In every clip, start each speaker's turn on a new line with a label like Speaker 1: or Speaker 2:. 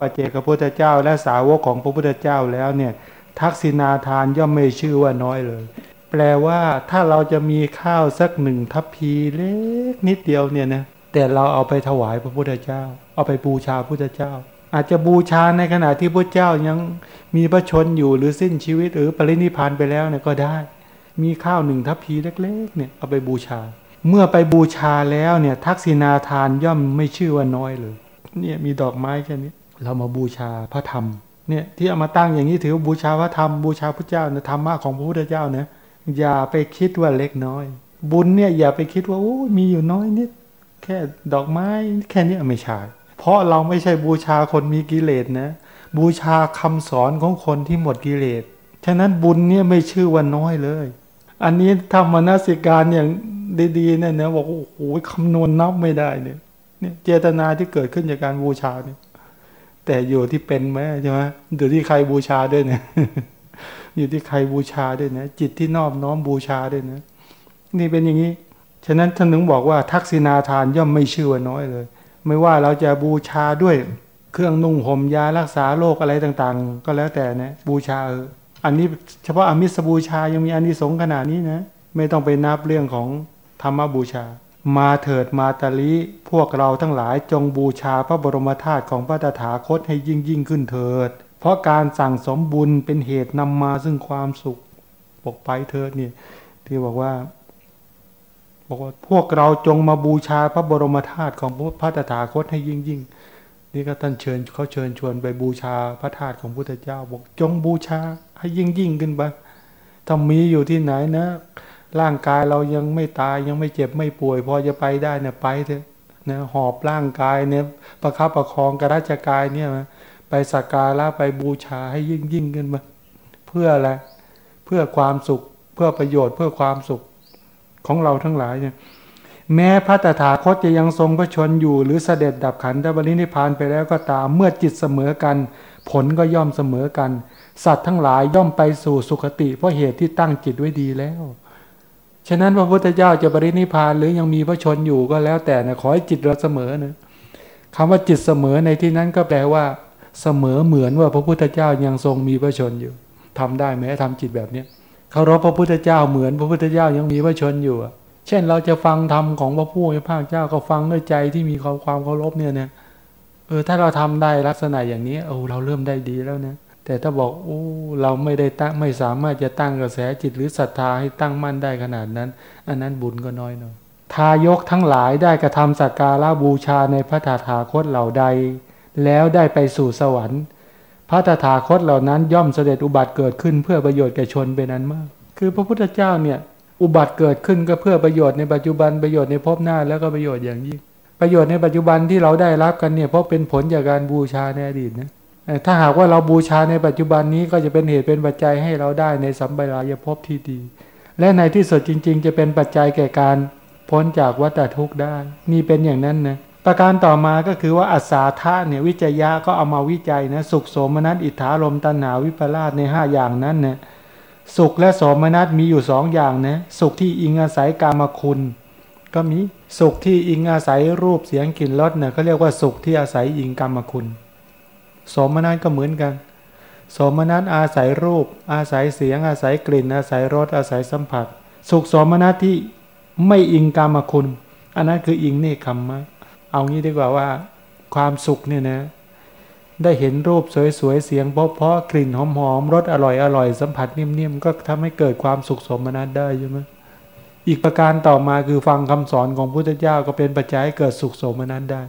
Speaker 1: ปัจเจกพุทธเจ้า และสาวกของพระพุทธเจ้าแล้วเนี่ยทักษิณาทานย่อมไม่ชื่อว่าน้อยเลย แปลว่าถ้าเราจะมีข้าวสักหนึ่งทัพพีเล็กนิดเดียวเนี่ยนะแต่เราเอาไปถวายพระพุทธเจ้า เอาไปบูชาพระพุทธเจ้า อาจจะบูชาในขณะที่พระเจ้ายังมีพระชนอยู่หรือสิ้นชีวิตหรือปรินิพานไปแล้วเนี่ยก็ได้ มีข้าวหนึ่งทัพพีเล็กๆเนี่ยเอาไปบูชา เมื่อไปบูชาแล้วเนี่ยทักษิณาทานย่อมไม่ชื่อว่าน้อยเลย เนี่ยมีดอกไม้แค่นี้ เรามาบูชาพระธรรมเนี่ยที่เอามาตั้งอย่างนี้ถือว่าบูชาพระธรรมบูชาพระเจ้านะธรรมะของพระพุทธเจ้านะอย่าไปคิดว่าเล็กน้อย บุญเนี่ยอย่าไปคิดว่าโอ้มีอยู่น้อยนิด แค่ดอกไม้แค่นี้ไม่ใช่เพราะเราไม่ใช่บูชาคนมีกิเลสนะ บูชาคำสอนของคนที่หมดกิเลสฉะนั้นบุญเนี่ยไม่ชื่อว่าน้อยเลย อันนี้ทำมานสิการอย่างดีๆเนี่ยนะบอกโอ้โหคำนวณนับไม่ได้เนี่ยเนี่ยเจตนาที่เกิดขึ้นจากการบูชาเนี่ย แต่อยู่ที่เป็นไหมใช่ไหมอยู่ที่ใครบูชาด้วยเนี่ยอยู่ที่ใครบูชาด้วยนะจิตที่นอบน้อมบูชาด้วยนะนี่เป็นอย่างนี้ ฉะนั้นท่านถึงบอกว่าทักษิณาทานย่อมไม่ชื่อว่าน้อยเลย ไม่ว่าเราจะบูชาด้วย เครื่องนุ่งห่มยารักษาโรคอะไรต่างๆ ก็แล้วแต่นะบูชาเอออันนี้เฉพาะอมิสบูชายังมีอานิสงส์ขนาดนี้นะ ไม่ต้องไปนับเรื่องของธรรมบูชา มาเถิดมาตาลิพวกเราทั้งหลายจงบูชาพระบรมธาตุของพระตถาคตให้ยิ่งยิ่งขึ้นเถิด เพราะการสั่งสมบุญเป็นเหตุนำมาซึ่งความสุขปกไปเถิดนี่ที่บอกว่า บอกว่าพวกเราจงมาบูชาพระบรมธาตุของพระตถาคตให้ยิ่งยิ่งนี่ก็ท่านเชิญเขาเชิญชวนไปบูชาพระธาตุของพุทธเจ้า บอกจงบูชาให้ยิ่งยิ่งขึ้นไปถ้ามีอยู่ที่ไหนนะ ร่างกายเรายังไม่ตายยังไม่เจ็บไม่ป่วย พอจะไปได้เนี่ยไปเถอะนะหอบร่างกายเนี่ยประคับประคองกระราชกายเนี่ยไปสักการะไปบูชาให้ยิ่งยิ่งขึ้นมาเพื่ออะไรเพื่อความสุขเพื่อประโยชน์เพื่อความสุขของเราทั้งหลายเนี่ยแม้พระตถาคตจะยังทรงพระชนอยู่ หรือเสด็จดับขันธบรินิพานไปแล้วก็ตามเมื่อจิตเสมอกัน ผลก็ย่อมเสมอกัน สัตว์ทั้งหลายย่อมไปสู่สุคติ เพราะเหตุที่ตั้งจิตไว้ดีแล้ว ฉะนั้นพระพุทธเจ้าจะบรินิพานหรือยังมีพระชนอยู่ก็แล้วแต่นะขอให้จิตเราเสมอนะคำว่าจิตเสมอในที่นั้นก็แปลว่าเสมอเหมือนว่าพระพุทธเจ้ายังทรงมีพระชนอยู่ทำได้ไหมทำจิตแบบเนี้ยเคารพพระพุทธเจ้าเหมือนพระพุทธเจ้ายังมีพระชนอยู่เช่นเราจะฟังธรรมของพระผู้มีพระเจ้าก็ฟังด้วยใจที่มีความความเคารพเนี่ยนะเออถ้าเราทำได้ลักษณะอย่างนี้โอ้เราเริ่มได้ดีแล้วนะ แต่ถ้าบอกโอ้เราไม่ได้ตั้งไม่สามารถจะตั้งกระแสจิตหรือศรัทธาให้ตั้งมั่นได้ขนาดนั้น อันนั้นบุญก็น้อยหน่อยทายกทั้งหลายได้กระทำสักการะบูชาในพระตถาคตเหล่าใด แล้วได้ไปสู่สวรรค์ พระตถาคตเหล่านั้นย่อมเสด็จอุบัติเกิดขึ้นเพื่อประโยชน์แก่ชนเป็นนั้นมาก คือพระพุทธเจ้าเนี่ยอุบัติเกิดขึ้นก็เพื่อประโยชน์ในปัจจุบันประโยชน์ในภพหน้าแล้วก็ประโยชน์อย่างยิ่งประโยชน์ในปัจจุบันที่เราได้รับกันเนี่ยเพราะเป็นผลจากการบูชาในอดีตนะ ถ้าหากว่าเราบูชาในปัจจุบันนี้ก็จะเป็นเหตุเป็นปัจจัยให้เราได้ในสัมปรายภพที่ดี และในที่สุดจริง ๆ จะเป็นปัจจัยแก่การพ้นจากวัฏทุกข์ได้ นี่เป็นอย่างนั้นนะประการต่อมาก็คือว่าอัศาธาเนี่ยวิจยะก็เอามาวิจัยนะสุขโสมนัสอิทธารมตัณหาวิปลาสในห้าอย่างนั้นนะสุขและโสมนัสมีอยู่สองอย่างนะสุขที่อิงอาศัยกามคุณ ก็มีสุขที่อิงอาศัยรูปเสียงกลิ่นรสเนี่ยเขาเรียกว่าสุขที่อาศัยอิงกามคุณ สมนัสก็เหมือนกัน สมนัสอาศัยรูป อาศัยเสียง อาศัยกลิ่น อาศัยรส อาศัยสัมผัส สุขสมนัสที่ไม่อิงกามคุณ อันนั้นคืออิงเนคขมมะเอางี้ดีกว่าว่า ความสุขเนี่ยนะได้เห็นรูปสวยๆ เสียงเพราะๆกลิ่นหอมๆ รสอร่อยๆ สัมผัสนิ่มๆ ก็ทำให้เกิดความสุขสมนัสได้ใช่ไหมอีกประการต่อมาคือฟังคำสอนของพุทธเจ้าก็เป็นปัจจัยให้เกิดสุขสมนัสได้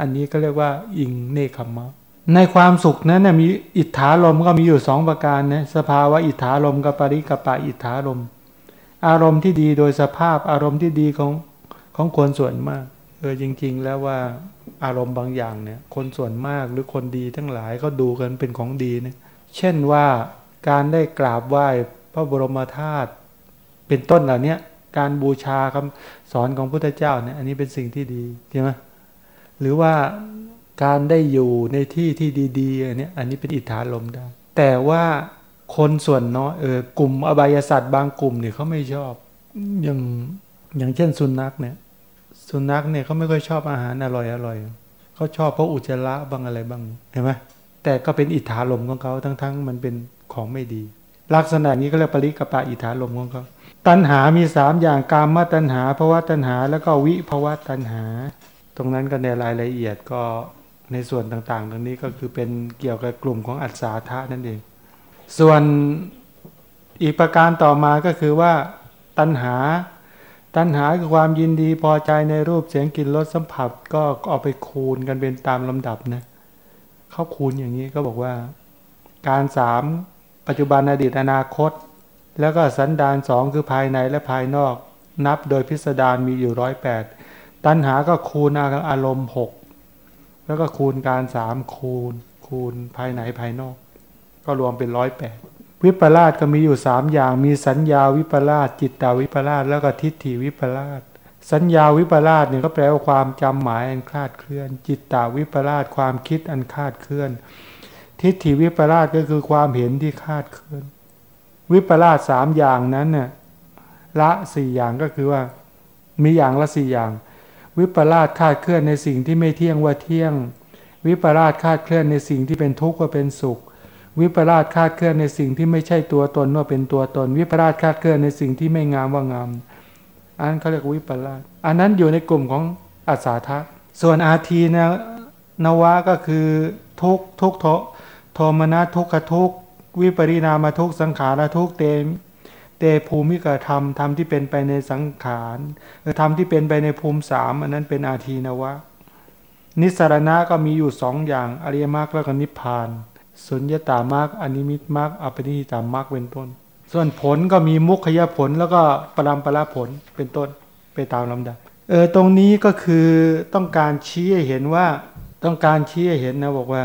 Speaker 1: อันนี้ก็เรียกว่าอิงเนคขมมะ ในความสุขนั้นมีอิทธาลมก็มีอยู่สองประการนะสภาวะอิทธาลมกับปริกปะอิทธาลมอารมณ์ที่ดีโดยสภาพอารมณ์ที่ดีของของคนส่วนมากเออจริง ๆ แล้วว่าอารมณ์บางอย่างเนี่ย คนส่วนมากหรือคนดีทั้งหลายก็ดูกันเป็นของดีนะเช่นว่าการได้กราบไหว้พระบรมธาตุเป็นต้นเหล่านี้การบูชาคำสอนของพุทธเจ้าเนี่ย อันนี้เป็นสิ่งที่ดีใช่ไหมหรือว่า การได้อยู่ในที่ที่ดีๆอันนี้อันนี้เป็นอิทธาลมได้ แต่ว่าคนส่วนน้อยเออกลุ่มอบายสัตว์บางกลุ่มเนี่ยเขาไม่ชอบอย่างอย่างเช่นสุนัขเนี่ย สุนัขเนี่ยเขาไม่ค่อยชอบอาหารอร่อยอร่อยเขาชอบเพราะอุจจาระบางอะไรบ้างเห็นไหมแต่ก็เป็นอิทธาลมของเขาทั้งๆ มันเป็นของไม่ดี ลักษณะนี้ก็เรียกปริกปะอิทธาลมของเขาตัณหามีสามอย่างกามมาตัณหาภาวะตัณหา แล้วก็วิภาวะตัณหา ตรงนั้นก็ในรายละเอียดก็ ในส่วนต่างๆ ตรงนี้ก็คือเป็นเกี่ยวกับกลุ่มของอัศาธานั่นเอง ส่วนอีกประการต่อมาก็คือว่าตัณหา ตัณหาคือความยินดีพอใจในรูปเสียงกลิ่นรสสัมผัสก็เอาไปคูณกันเป็นตามลำดับนะเขาคูณอย่างนี้ก็บอกว่า การสามปัจจุบันอดีตอนาคต แล้วก็สันดานสองคือภายในและภายนอก นับโดยพิสดารมีอยู่ร้อยแปดตัณหาก็คูณอารมณ์หก แล้วก็คูณการสามคูณ คูณภายในภายนอก ก็รวมเป็นร้อยแปดวิปลาสก็มีอยู่สามอย่าง มีสัญญาวิปลาสจิตตาวิปลาสแล้วก็ทิฏฐิวิปลาสสัญญาวิปลาสเนี่ยก็แปลว่าความจำหมายอันคลาดเคลื่อน จิตตาวิปลาสความคิดอันคลาดเคลื่อน ทิฏฐิวิปลาสก็คือความเห็นที่คลาดเคลื่อน วิปลาสสามอย่างนั้นเนี่ยละสี่อย่างก็คือว่า มีอย่างละสี่อย่าง วิปลาสคาดเคลื่อนในสิ่งที่ไม่เที่ยงว่าเที่ยง วิปลาสคาดเคลื่อนในสิ่งที่เป็นทุกข์ว่าเป็นสุข วิปลาสคาดเคลื่อนในสิ่งที่ไม่ใช่ตัวตนว่าเป็นตัวตน วิปลาสคาดเคลื่อนในสิ่งที่ไม่งามว่างาม อันเขาเรียกวิปลาสอันนั้นอยู่ในกลุ่มของอาสาทะส่วนอาทีนะนวะก็คือทุกทุกโทโทมนะทุกขทุกวิปริณามาทุกสังขารทุกเตม เตภูมิกธรรมธรรมที่เป็นไปในสังขารธรรมที่เป็นไปในภูมิสามอันนั้นเป็นอาทีนวะ นิสรณะก็มีอยู่สองอย่าง อริยมรรคแล้วก็นิพพาน สุญญตามรรคอนิมิตมรรคอปนิหิตามรรคเป็นต้น ส่วนผลก็มีมุขยผลแล้วก็ปรามปราผลเป็นต้นไปตามลำดับ เออตรงนี้ก็คือต้องการชี้ให้เห็นว่าต้องการชี้ให้เห็นนะบอกว่า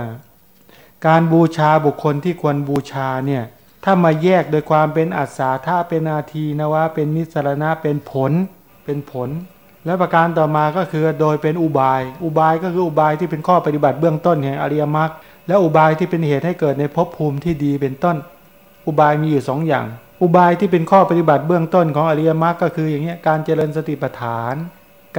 Speaker 1: การบูชาบุคคลที่ควรบูชาเนี่ย ถ้ามาแยกโดยความเป็นอัศาถ้าเป็นนาทีนะว่าเป็นนิสรณะเป็นผลเป็นผล และประการต่อมาก็คือโดยเป็นอุบาย อุบายก็คืออุบายที่เป็นข้อปฏิบัติเบื้องต้นแห่งอริยมรรคและอุบายที่เป็นเหตุให้เกิดในภพภูมิที่ดีเป็นต้น อุบายมีอยู่สองอย่าง อุบายที่เป็นข้อปฏิบัติเบื้องต้นของอริยมรรคก็คืออย่างเงี้การเจริญสติปัฏฐาน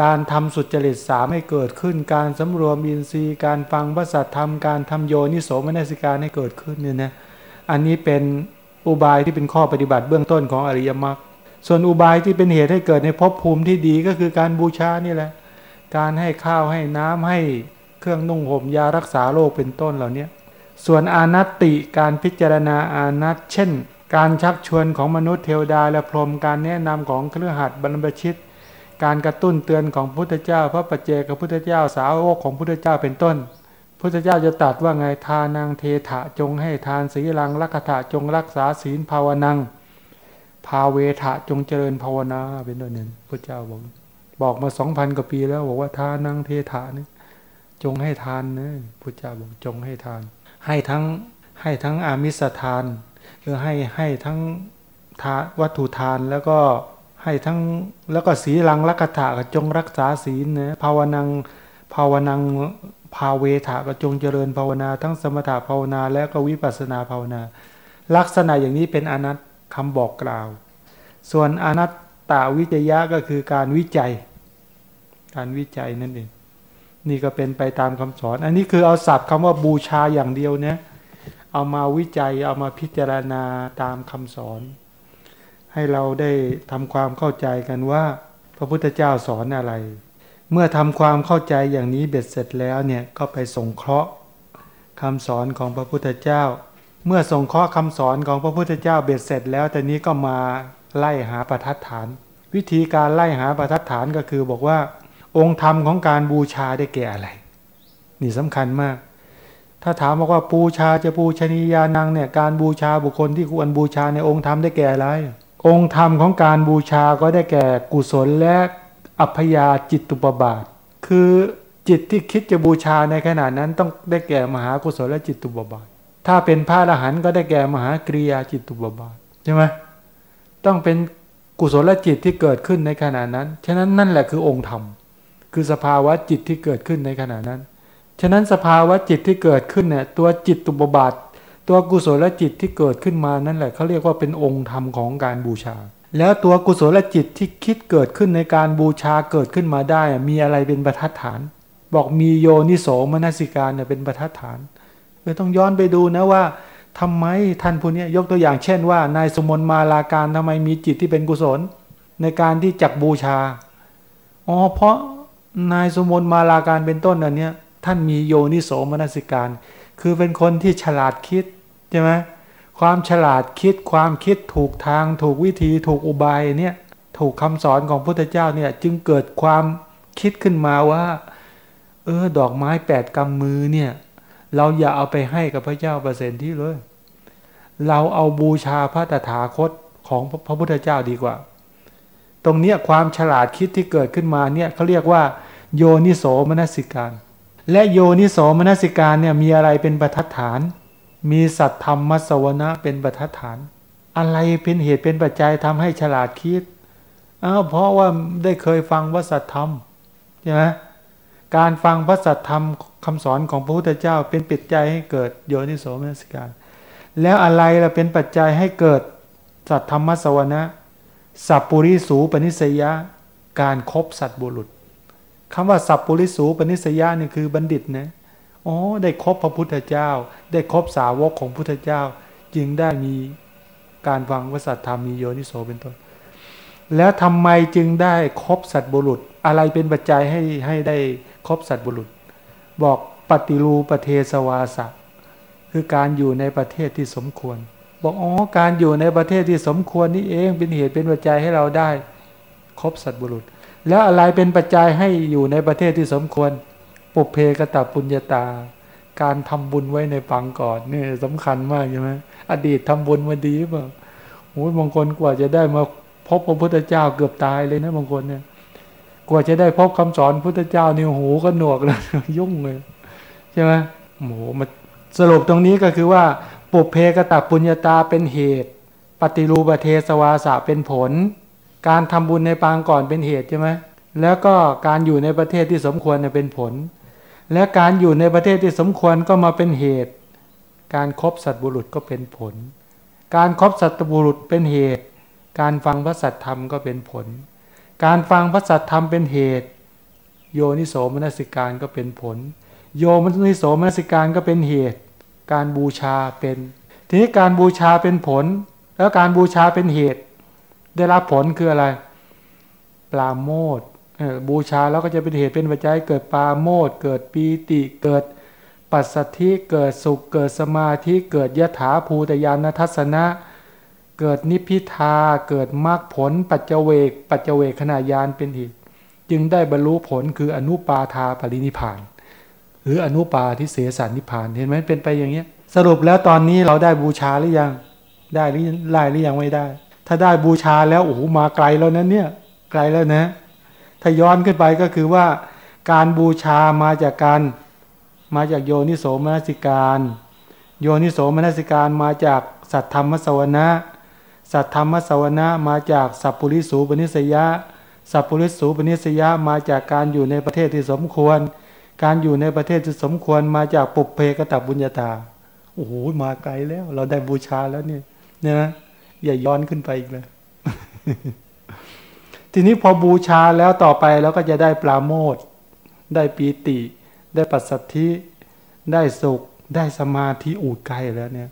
Speaker 1: การทำสุจริตสามให้เกิดขึ้น การสำรวมอินทรีย์ การฟังพระสัทธรรม การทำโยนิโสมนสิการให้เกิดขึ้นเนี่ยนะ อันนี้เป็น อุบายที่เป็นข้อปฏิบัติเบื้องต้นของอริยมรรคส่วนอุบายที่เป็นเหตุให้เกิดในภพภูมิที่ดีก็คือการบูชานี่แหละ การให้ข้าวให้น้ำให้เครื่องนุ่งห่มยารักษาโรคเป็นต้นเหล่านี้ส่วนอานัตติการพิจารณาอานัตเช่น การชักชวนของมนุษย์เทวดาและพรหมการแนะนำของเครือขัดบรรพชิต การกระตุ้นเตือนของพุทธเจ้า พระปัจเจกพุทธเจ้าสาวกของพุทธเจ้าเป็นต้น พุทธเจ้าจะตัดว่าไงทานังเทถะจงให้ทานศีลังลักถะจงรักษาศีลภาวนัง ภาเวทะจงเจริญภาวนาเป็นต้นหนึ่งพระเจ้าบอกบอกมาสองพันกว่าปีแล้วบอกว่าทานังเทถะนี่จงให้ทานนะพระเจ้าบอกจงให้ทาน ให้ทั้งให้ทั้งอามิสทานคือให้ให้ทั้งทาวัตถุทานแล้วก็ให้ทั้งแล้วก็สีลังลักถะจงรักษาศีลนะภาวนังภาวนัง ภาเวถะก็จงเจริญภาวนา ทั้งสมถะภาวนาและก็วิปัสนาภาวนา ลักษณะอย่างนี้เป็นอนัตคำบอกกล่าว ส่วนอนัตตาวิจยะก็คือการวิจัย การวิจัยนั่นเองนี่ก็เป็นไปตามคำสอน อันนี้คือเอาศัพท์คำว่าบูชาอย่างเดียวเนี่ยเอามาวิจัยเอามาพิจารณาตามคำสอน ให้เราได้ทำความเข้าใจกันว่า พระพุทธเจ้าสอนอะไร เมื่อทำความเข้าใจอย่างนี้เบ็ดเสร็จแล้วเนี่ยก็ไปสงเคราะห์คำสอนของพระพุทธเจ้า เมื่อสงเคราะห์คำสอนของพระพุทธเจ้าเบ็ดเสร็จแล้วแต่นี้ก็มาไล่หาประทัดฐาน วิธีการไล่หาประทัดฐานก็คือบอกว่า องค์ธรรมของการบูชาได้แก่อะไร นี่สำคัญมาก ถ้าถามบอกว่าบูชาจะบูชนียานังเนี่ยการบูชาบุคคลที่ควรบูชาในองค์ธรรมได้แก่อะไร องค์ธรรมของการบูชาก็ได้แก่กุศลและ อัพยาจิตตุปบาท คือจิตที่คิดจะบูชาในขณะนั้นต้องได้แก่มหากุศลและจิตตุปบาท ถ้าเป็นพระอรหันต์ก็ได้แก่มหากริยาจิตตุปบาทใช่ไหมต้องเป็นกุศลจิตที่เกิดขึ้นในขณะนั้น ฉะนั้นนั่นแหละคือองค์ธรรม คือสภาวะจิตที่เกิดขึ้นในขณะนั้น ฉะนั้นสภาวะจิตที่เกิดขึ้นเนี่ยตัวจิตตุบบาท ตัวกุศลจิตที่เกิดขึ้นมานั่นแหละเขาเรียกว่าเป็นองค์ธรรมของการบูชา แล้วตัวกุศลจิตที่คิดเกิดขึ้นในการบูชาเกิดขึ้นมาได้ มีอะไรเป็นประทัดฐาน บอกมีโยนิโสมนสิการเนี่ยเป็นประทัดฐานเออต้องย้อนไปดูนะว่าทำไมท่านผู้นี้ยกตัวอย่างเช่นว่านายสมนมาลาการทำไมมีจิตที่เป็นกุศล ในการที่จักบูชาอ๋อเพราะนายสมนมาลาการเป็นต้นอันเนี้ยท่านมีโยนิโสมนสิการ คือเป็นคนที่ฉลาดคิดใช่ไหม ความฉลาดคิดความคิดถูกทาง ถูกวิธีถูกอุบายเนี่ยถูกคำสอนของพุทธเจ้าเนี่ยจึงเกิดความคิดขึ้นมาว่า เออ ดอกไม้แปดกำมือเนี่ย เราอย่าเอาไปให้กับพระเจ้าเปอร์เซนที่เลย เราเอาบูชาพระตถาคตของพระพุทธเจ้าดีกว่า ตรงเนี้ยความฉลาดคิดที่เกิดขึ้นมาเนี่ยเขาเรียกว่า โยนิโสมนสิการ และโยนิโสมนสิการเนี่ยมีอะไรเป็นประทัดฐาน มีสัตธรรมมัสวนะเป็นประทัดฐาน อะไรเป็นเหตุเป็นปัจจัยทำให้ฉลาดคิดอ้าวเพราะว่าได้เคยฟังว่าสัตธรรมใช่ไหมการฟังพระสัตธรรมคำสอนของพระพุทธเจ้าเป็นปัจจัยให้เกิดโยนิโสมนสิการ แล้วอะไรล่ะเป็นปัจจัยให้เกิดสัตธรรมสวนะสัพปุริสูปนิสยะการครบสัตบุรุษคำว่าสัพปุริสูปนิสยะนี่คือบัณฑิตนะ อ๋อ ได้ครบพระพุทธเจ้า ได้ครบสาวกของพุทธเจ้า จึงได้มีการฟังวสัตธรรมมีโยนิโสเป็นต้น แล้วทำไมจึงได้ครบสัตบุรุษ อะไรเป็นปัจจัยให้ให้ได้ครบสัตบุรุษ บอกปฏิรูปเทสวาสะคือการอยู่ในประเทศที่สมควร บอกอ๋อการอยู่ในประเทศที่สมควรนี่เองเป็นเหตุเป็นปัจจัยให้เราได้ครบสัตบุรุษ แล้วอะไรเป็นปัจจัยให้อยู่ในประเทศที่สมควร ปุเพกตปุญญาตา การทำบุญไว้ในปังก่อนนี่สำคัญมากใช่ไหมอดีตทำบุญมาดีเปล่าโอ้ยบางคนกว่าจะได้มาพบพระพุทธเจ้าเกือบตายเลยนะบางคนเนี่ย กว่าจะได้พบคำสอนพุทธเจ้านี่หูก็หนวกเลยยุ่งเลยใช่ไหมโหมาสรุปตรงนี้ก็คือว่า ปุเพกตปุญญาตาเป็นเหตุ ปฏิรูปเทสวาสะเป็นผล การทำบุญในปางก่อนเป็นเหตุใช่ไหมแล้วก็การอยู่ในประเทศที่สมควรเนี่ยเป็นผล และการอยู่ในประเทศที่สมควรก็มาเป็นเหตุ การครบสัตบุรุษก็เป็นผล การครบสัตบุรุษเป็นเหตุ การฟังพระสัตธรรมก็เป็นผล การฟังพระสัตธรรมเป็นเหตุ โยนิโสมนสิการก็เป็นผล โยมนิโสมนสิการก็เป็นเหตุ การบูชาเป็น ทีนี้การบูชาเป็นผล แล้วการบูชาเป็นเหตุ ได้รับผลคืออะไรปลาโมด บูชาแล้วก็จะเป็นเหตุเป็นปัจจัยเกิดปาโมดเกิดปีติเกิดปัสสธิเกิดสุขเกิดสมาธิเกิดยถาภูตยานทัศนะ เกิดนิพพิทาเกิดมรรคผลปัจเจเวกปัจเจเวกขณะยานเป็นเหตุจึงได้บรรลุผลคืออนุปาทาปรินิพาน หรืออนุปาทิเสสานิพานเห็นไหมเป็นไปอย่างเงี้ยสรุปแล้วตอนนี้เราได้บูชาหรือยัง ได้หรือไล่หรือยังไม่ได้ ถ้าได้บูชาแล้วโอ้โหมาไกลแล้วนะเนี่ยไกลแล้วนะ ถ้าย้อนขึ้นไปก็คือว่า การบูชามาจากการมาจากโยนิโสมนสิการ โยนิโสมนสิการมาจากสัตธรรมสวนะสัตธรรมสวนะมาจากสัพปุริสูปนิสยะสัพปุริสูปนิสยะมาจากการอยู่ในประเทศที่สมควร การอยู่ในประเทศที่สมควรมาจากปุเพกตบุญญาตาโอ้โหมาไกลแล้ว เราได้บูชาแล้วเนี่ยเนี่ยนะอย่าย้อนขึ้นไปอีกเลย ทีนี้พอบูชาแล้วต่อไปเราก็จะได้ปราโมทได้ปีติ ได้ปัสสัทธิได้สุข ได้สมาธิอูดใกล้แล้วเนี่ย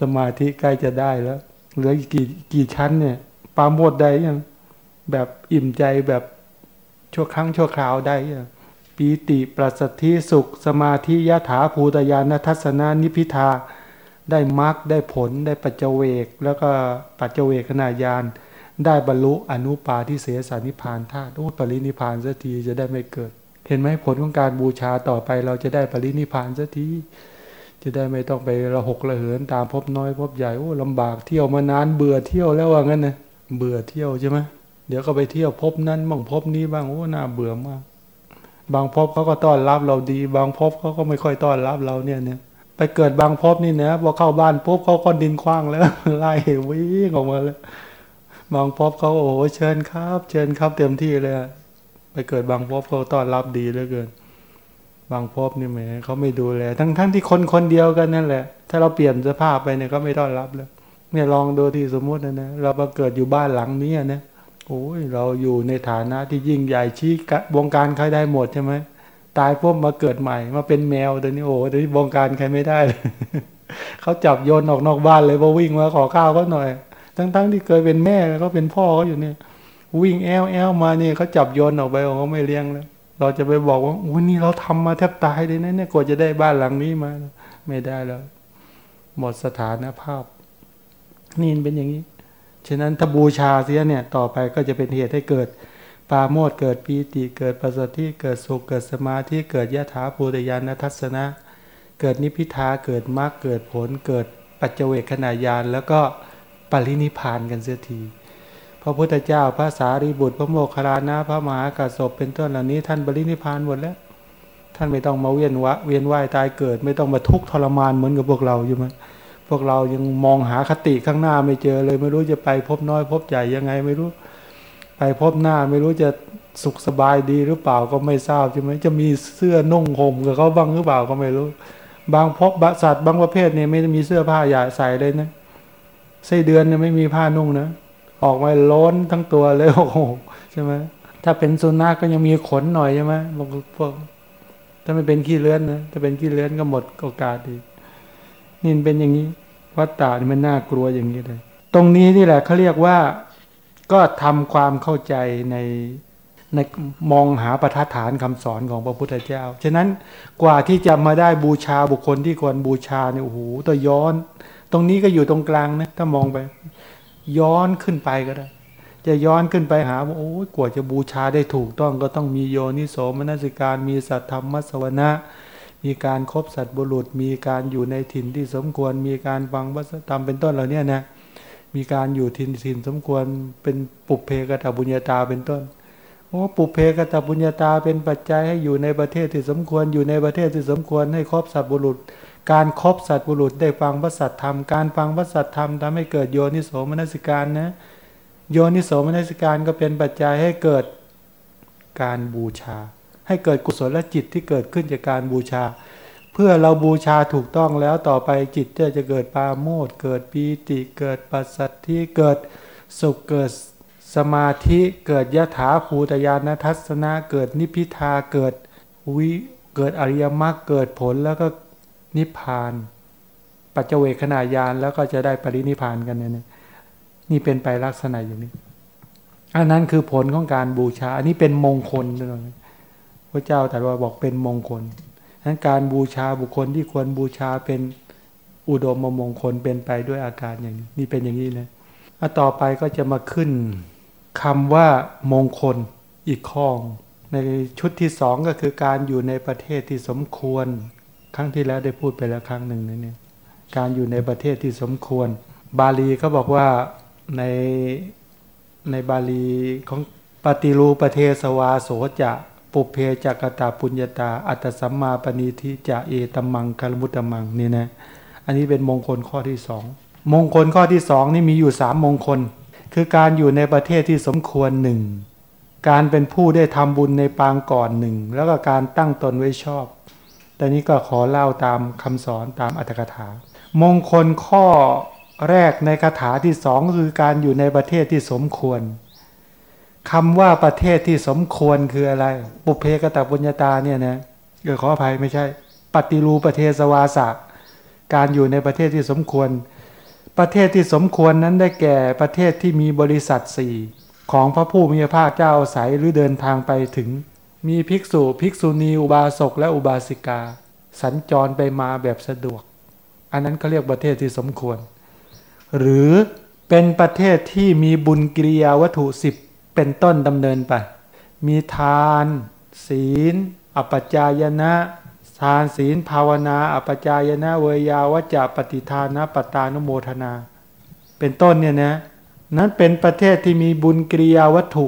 Speaker 1: สมาธิใกล้จะได้แล้ว เหลือกกี่กี่ชั้นเนี่ยปราโมทได้ยังแบบอิ่มใจแบบชั่วครั้งชั่วคราวได้ยังปีติปัสสัทธิสุข สมาธิยะถาภูตยานทัศนานิพิทาได้มรรคได้ผลได้ปัจเจเวก แล้วก็ปัจเจเวกขณะยาน ได้บรรลุอนุปาทิเสสานิพานธาตุโอ้ปรินิพานสักทีจะได้ไม่เกิด เห็นไหมผลของการบูชาต่อไปเราจะได้ปรินิพานสักทีจะได้ไม่ต้องไประหกระเหินตามพบน้อยพบใหญ่โอ้ลำบากเที่ยวมานานเบื่อเที่ยวแล้วว่างั้นนะเบื่อเที่ยวใช่ไหมเดี๋ยวก็ไปเที่ยวพบนั้นบ้างพบนี้บ้างโอ้น่าเบื่อมาก บางพบเขาก็ต้อนรับเราดี บางพบเขาก็ไม่ค่อยต้อนรับเราเนี่ยเนี่ยไปเกิดบางพบนี่นะพอเข้าบ้านปุ๊บเขาก็ดินคว้างแล้วไล่วิ่งออกมาแล้ว บางพบเขาโอ้โหเชิญครับ เชิญครับเต็มที่เลยไปเกิดบางพบเขาต้อนรับดีเหลือเกิน บางพบนี่แหมเขาไม่ดูแลทั้งทั้งที่คนคนเดียวกันนั่นแหละ ถ้าเราเปลี่ยนสภาพไปเนี่ยก็ไม่ต้อนรับแล้วเนี่ยลองดูที่สมมุตินะนะเรามาเกิดอยู่บ้านหลังนี้นะโอ้ยเราอยู่ในฐานะที่ยิ่งใหญ่ชี้วงการใครได้หมดใช่ไหมตายพวกมาเกิดใหม่ มาเป็นแมวเดี๋ยวนี้โอ้เดี๋ยวนี้บงการใครไม่ได้เลยเขาจับโยนออกนอกบ้านเลยพอวิ่งมาขอข้าวเขาหน่อย ทั้งๆที่เคยเป็นแม่ก็เป็นพ่อเขาอยู่เนี่ย วิ่งแอลแอลมาเนี่ยเขาจับโยนออกไปเขาไม่เลี้ยงแล้ว เราจะไปบอกว่าวันนี้เราทำมาแทบตายเลยนะเนี่ยกว่าจะได้บ้านหลังนี้มา ไม่ได้แล้ว หมดสถานภาพ นี่เป็นอย่างนี้ ฉะนั้นถ้าบูชาเสียเนี่ย ต่อไปก็จะเป็นเหตุให้เกิดปาโมดเกิดปีติเกิดปัสสติเกิดสุขเกิดสมาธิเกิดยะถาภูตยานทัศนะ เกิดนิพพิทาเกิดมรรคเกิดผลเกิดปัจเจเวคขณะยานแล้วก็ ปรินิพานกันเสียทีพระพุทธเจ้าพระสารีบุตร พระโมคคัลลานะพระมหากัสสปเป็นต้นเหล่านี้ ท่านปรินิพานหมดแล้ว ท่านไม่ต้องมาเวียนวะเวียนว่ายตายเกิด ไม่ต้องมาทุกข์ทรมานเหมือนกับพวกเราอยู่ไหมพวกเรายังมองหาคติข้างหน้าไม่เจอเลย ไม่รู้จะไปพบน้อยพบใหญ่ยังไงไม่รู้ ไปพบหน้าไม่รู้จะสุขสบายดีหรือเปล่าก็ไม่ทราบใช่ไหมจะมีเสื้อนุ่งห่มกับเขาบ้างหรือเปล่าก็ไม่รู้ บางพบบสัตว์บางประเภทเนี่ยไม่มีเสื้อผ้าใหญ่ใส่เลยนะ ไส้เดือนเนี่ยไม่มีผ้านุ่งนะออกมาล้นทั้งตัวเลยโอ้โหใช่ไหมถ้าเป็นสุนัขกก็ยังมีขนหน่อยใช่ไหมบางพวกถ้าไม่เป็นขี้เลื้อนนะถ้าเป็นขี้เลื้อนก็หมดโอกาสดีนี่เป็นอย่างนี้วัตตานี่มันน่ากลัวอย่างนี้เลย ตรงนี้นี่แหละเขาเรียกว่าก็ทำความเข้าใจในในมองหาประทัดฐานคำสอนของพระพุทธเจ้า ฉะนั้นกว่าที่จะมาได้บูชาบุคคลที่ควรบูชาเนี่ยโอ้โหตัวย้อน ตรงนี้ก็อยู่ตรงกลางนะถ้ามองไป ย้อนขึ้นไปก็ได้ จะย้อนขึ้นไปหาว่าโอ้ยกว่าจะบูชาได้ถูกต้องก็ต้องมีโยนิโสมนสิการมีสัทธรรมมัสวนะมีการครบสัตว์บุรุษ มีการอยู่ในถิ่นที่สมควร มีการฟังวัฒนธรรมเป็นต้นเหล่านี้นะมีการอยู่ถิ่นถิ่นสมควรเป็นปุเพกตบุญญาตาเป็นต้นโอ้ปุเพกตบุญญาตาเป็นปัจจัยให้อยู่ในประเทศที่สมควรอยู่ในประเทศที่สมควรให้ครบสัตว์บุรุษ การครบสัตว์บุรุษได้ฟังพระสัตธรรม การฟังพระสัตธรรมทำให้เกิดโยนิโสมนสิการนะ โยนิโสมนสิการก็เป็นปัจจัยให้เกิดการบูชา ให้เกิดกุศลจิตที่เกิดขึ้นจากการบูชา เพื่อเราบูชาถูกต้องแล้วต่อไปจิตจะจะเกิดปาโมดเกิดปีติเกิดปัสสัทธิเกิดสุขเกิดสมาธิเกิดยถาภูตยานทัศนะ เกิดนิพพิทาเกิดวิเกิดอริยมรรคเกิดผลแล้วก็ นิพพาน ปัจเจเวคขณะยานแล้วก็จะได้ปรินิพพานกันเนี่ยนี่เป็นไปลักษณะอย่างนี้ อันนั้นคือผลของการบูชา อันนี้เป็นมงคลด้วยพระเจ้าตรัสว่าบอกเป็นมงคลนั้นการบูชาบุคคลที่ควรบูชาเป็นอุดมมงคลเป็นไปด้วยอาการอย่างนี้นี่เป็นอย่างนี้นะอะต่อไปก็จะมาขึ้นคำว่ามงคลอีกข้อง ในชุดที่สองก็คือการอยู่ในประเทศที่สมควร ครั้งที่แล้วได้พูดไปแล้วครั้งหนึ่งนะเนี่ยการอยู่ในประเทศที่สมควร บาลีเขาบอกว่าในในบาลีของปฏิรูประเทศวาโสจะปุเพจักตาปุญญาตา อัตสัมมาปณิทิจะเอตมังคารมุตมังนี่นะอันนี้เป็นมงคลข้อที่สองมงคลข้อที่สองนี่มีอยู่สามมงคล คือการอยู่ในประเทศที่สมควรหนึ่งการเป็นผู้ได้ทำบุญในปางก่อนหนึ่งแล้วก็การตั้งตนไว้ชอบ แต่นี้ก็ขอเล่าตามคำสอนตามอัตถกถา มงคลข้อแรกในคาถาที่สองคือการอยู่ในประเทศที่สมควรคำว่าประเทศที่สมควรคืออะไร ปุเพกตปุญญาตาเนี่ยนะเกิดขออภัยไม่ใช่ ปฏิรูประเทศสวาสะการอยู่ในประเทศที่สมควร ประเทศที่สมควรนั้นได้แก่ประเทศที่มีบริษัทสี่ของพระผู้มีพระภาคเจ้าอาศัยหรือเดินทางไปถึง มีภิกษุ ภิกษุณี อุบาสกและอุบาสิกา สัญจรไปมาแบบสะดวก อันนั้นเขาเรียกประเทศที่สมควร หรือเป็นประเทศที่มีบุญกิริยาวัตถุสิบเป็นต้นดำเนินไป มีทาน ศีลอัปจายนะทานศีลภาวนาอัปจายนะเวยาวจาปฏิทานะปตานุโมทนา เป็นต้นเนี่ยนะนั้นเป็นประเทศที่มีบุญกิริยาวัตถุ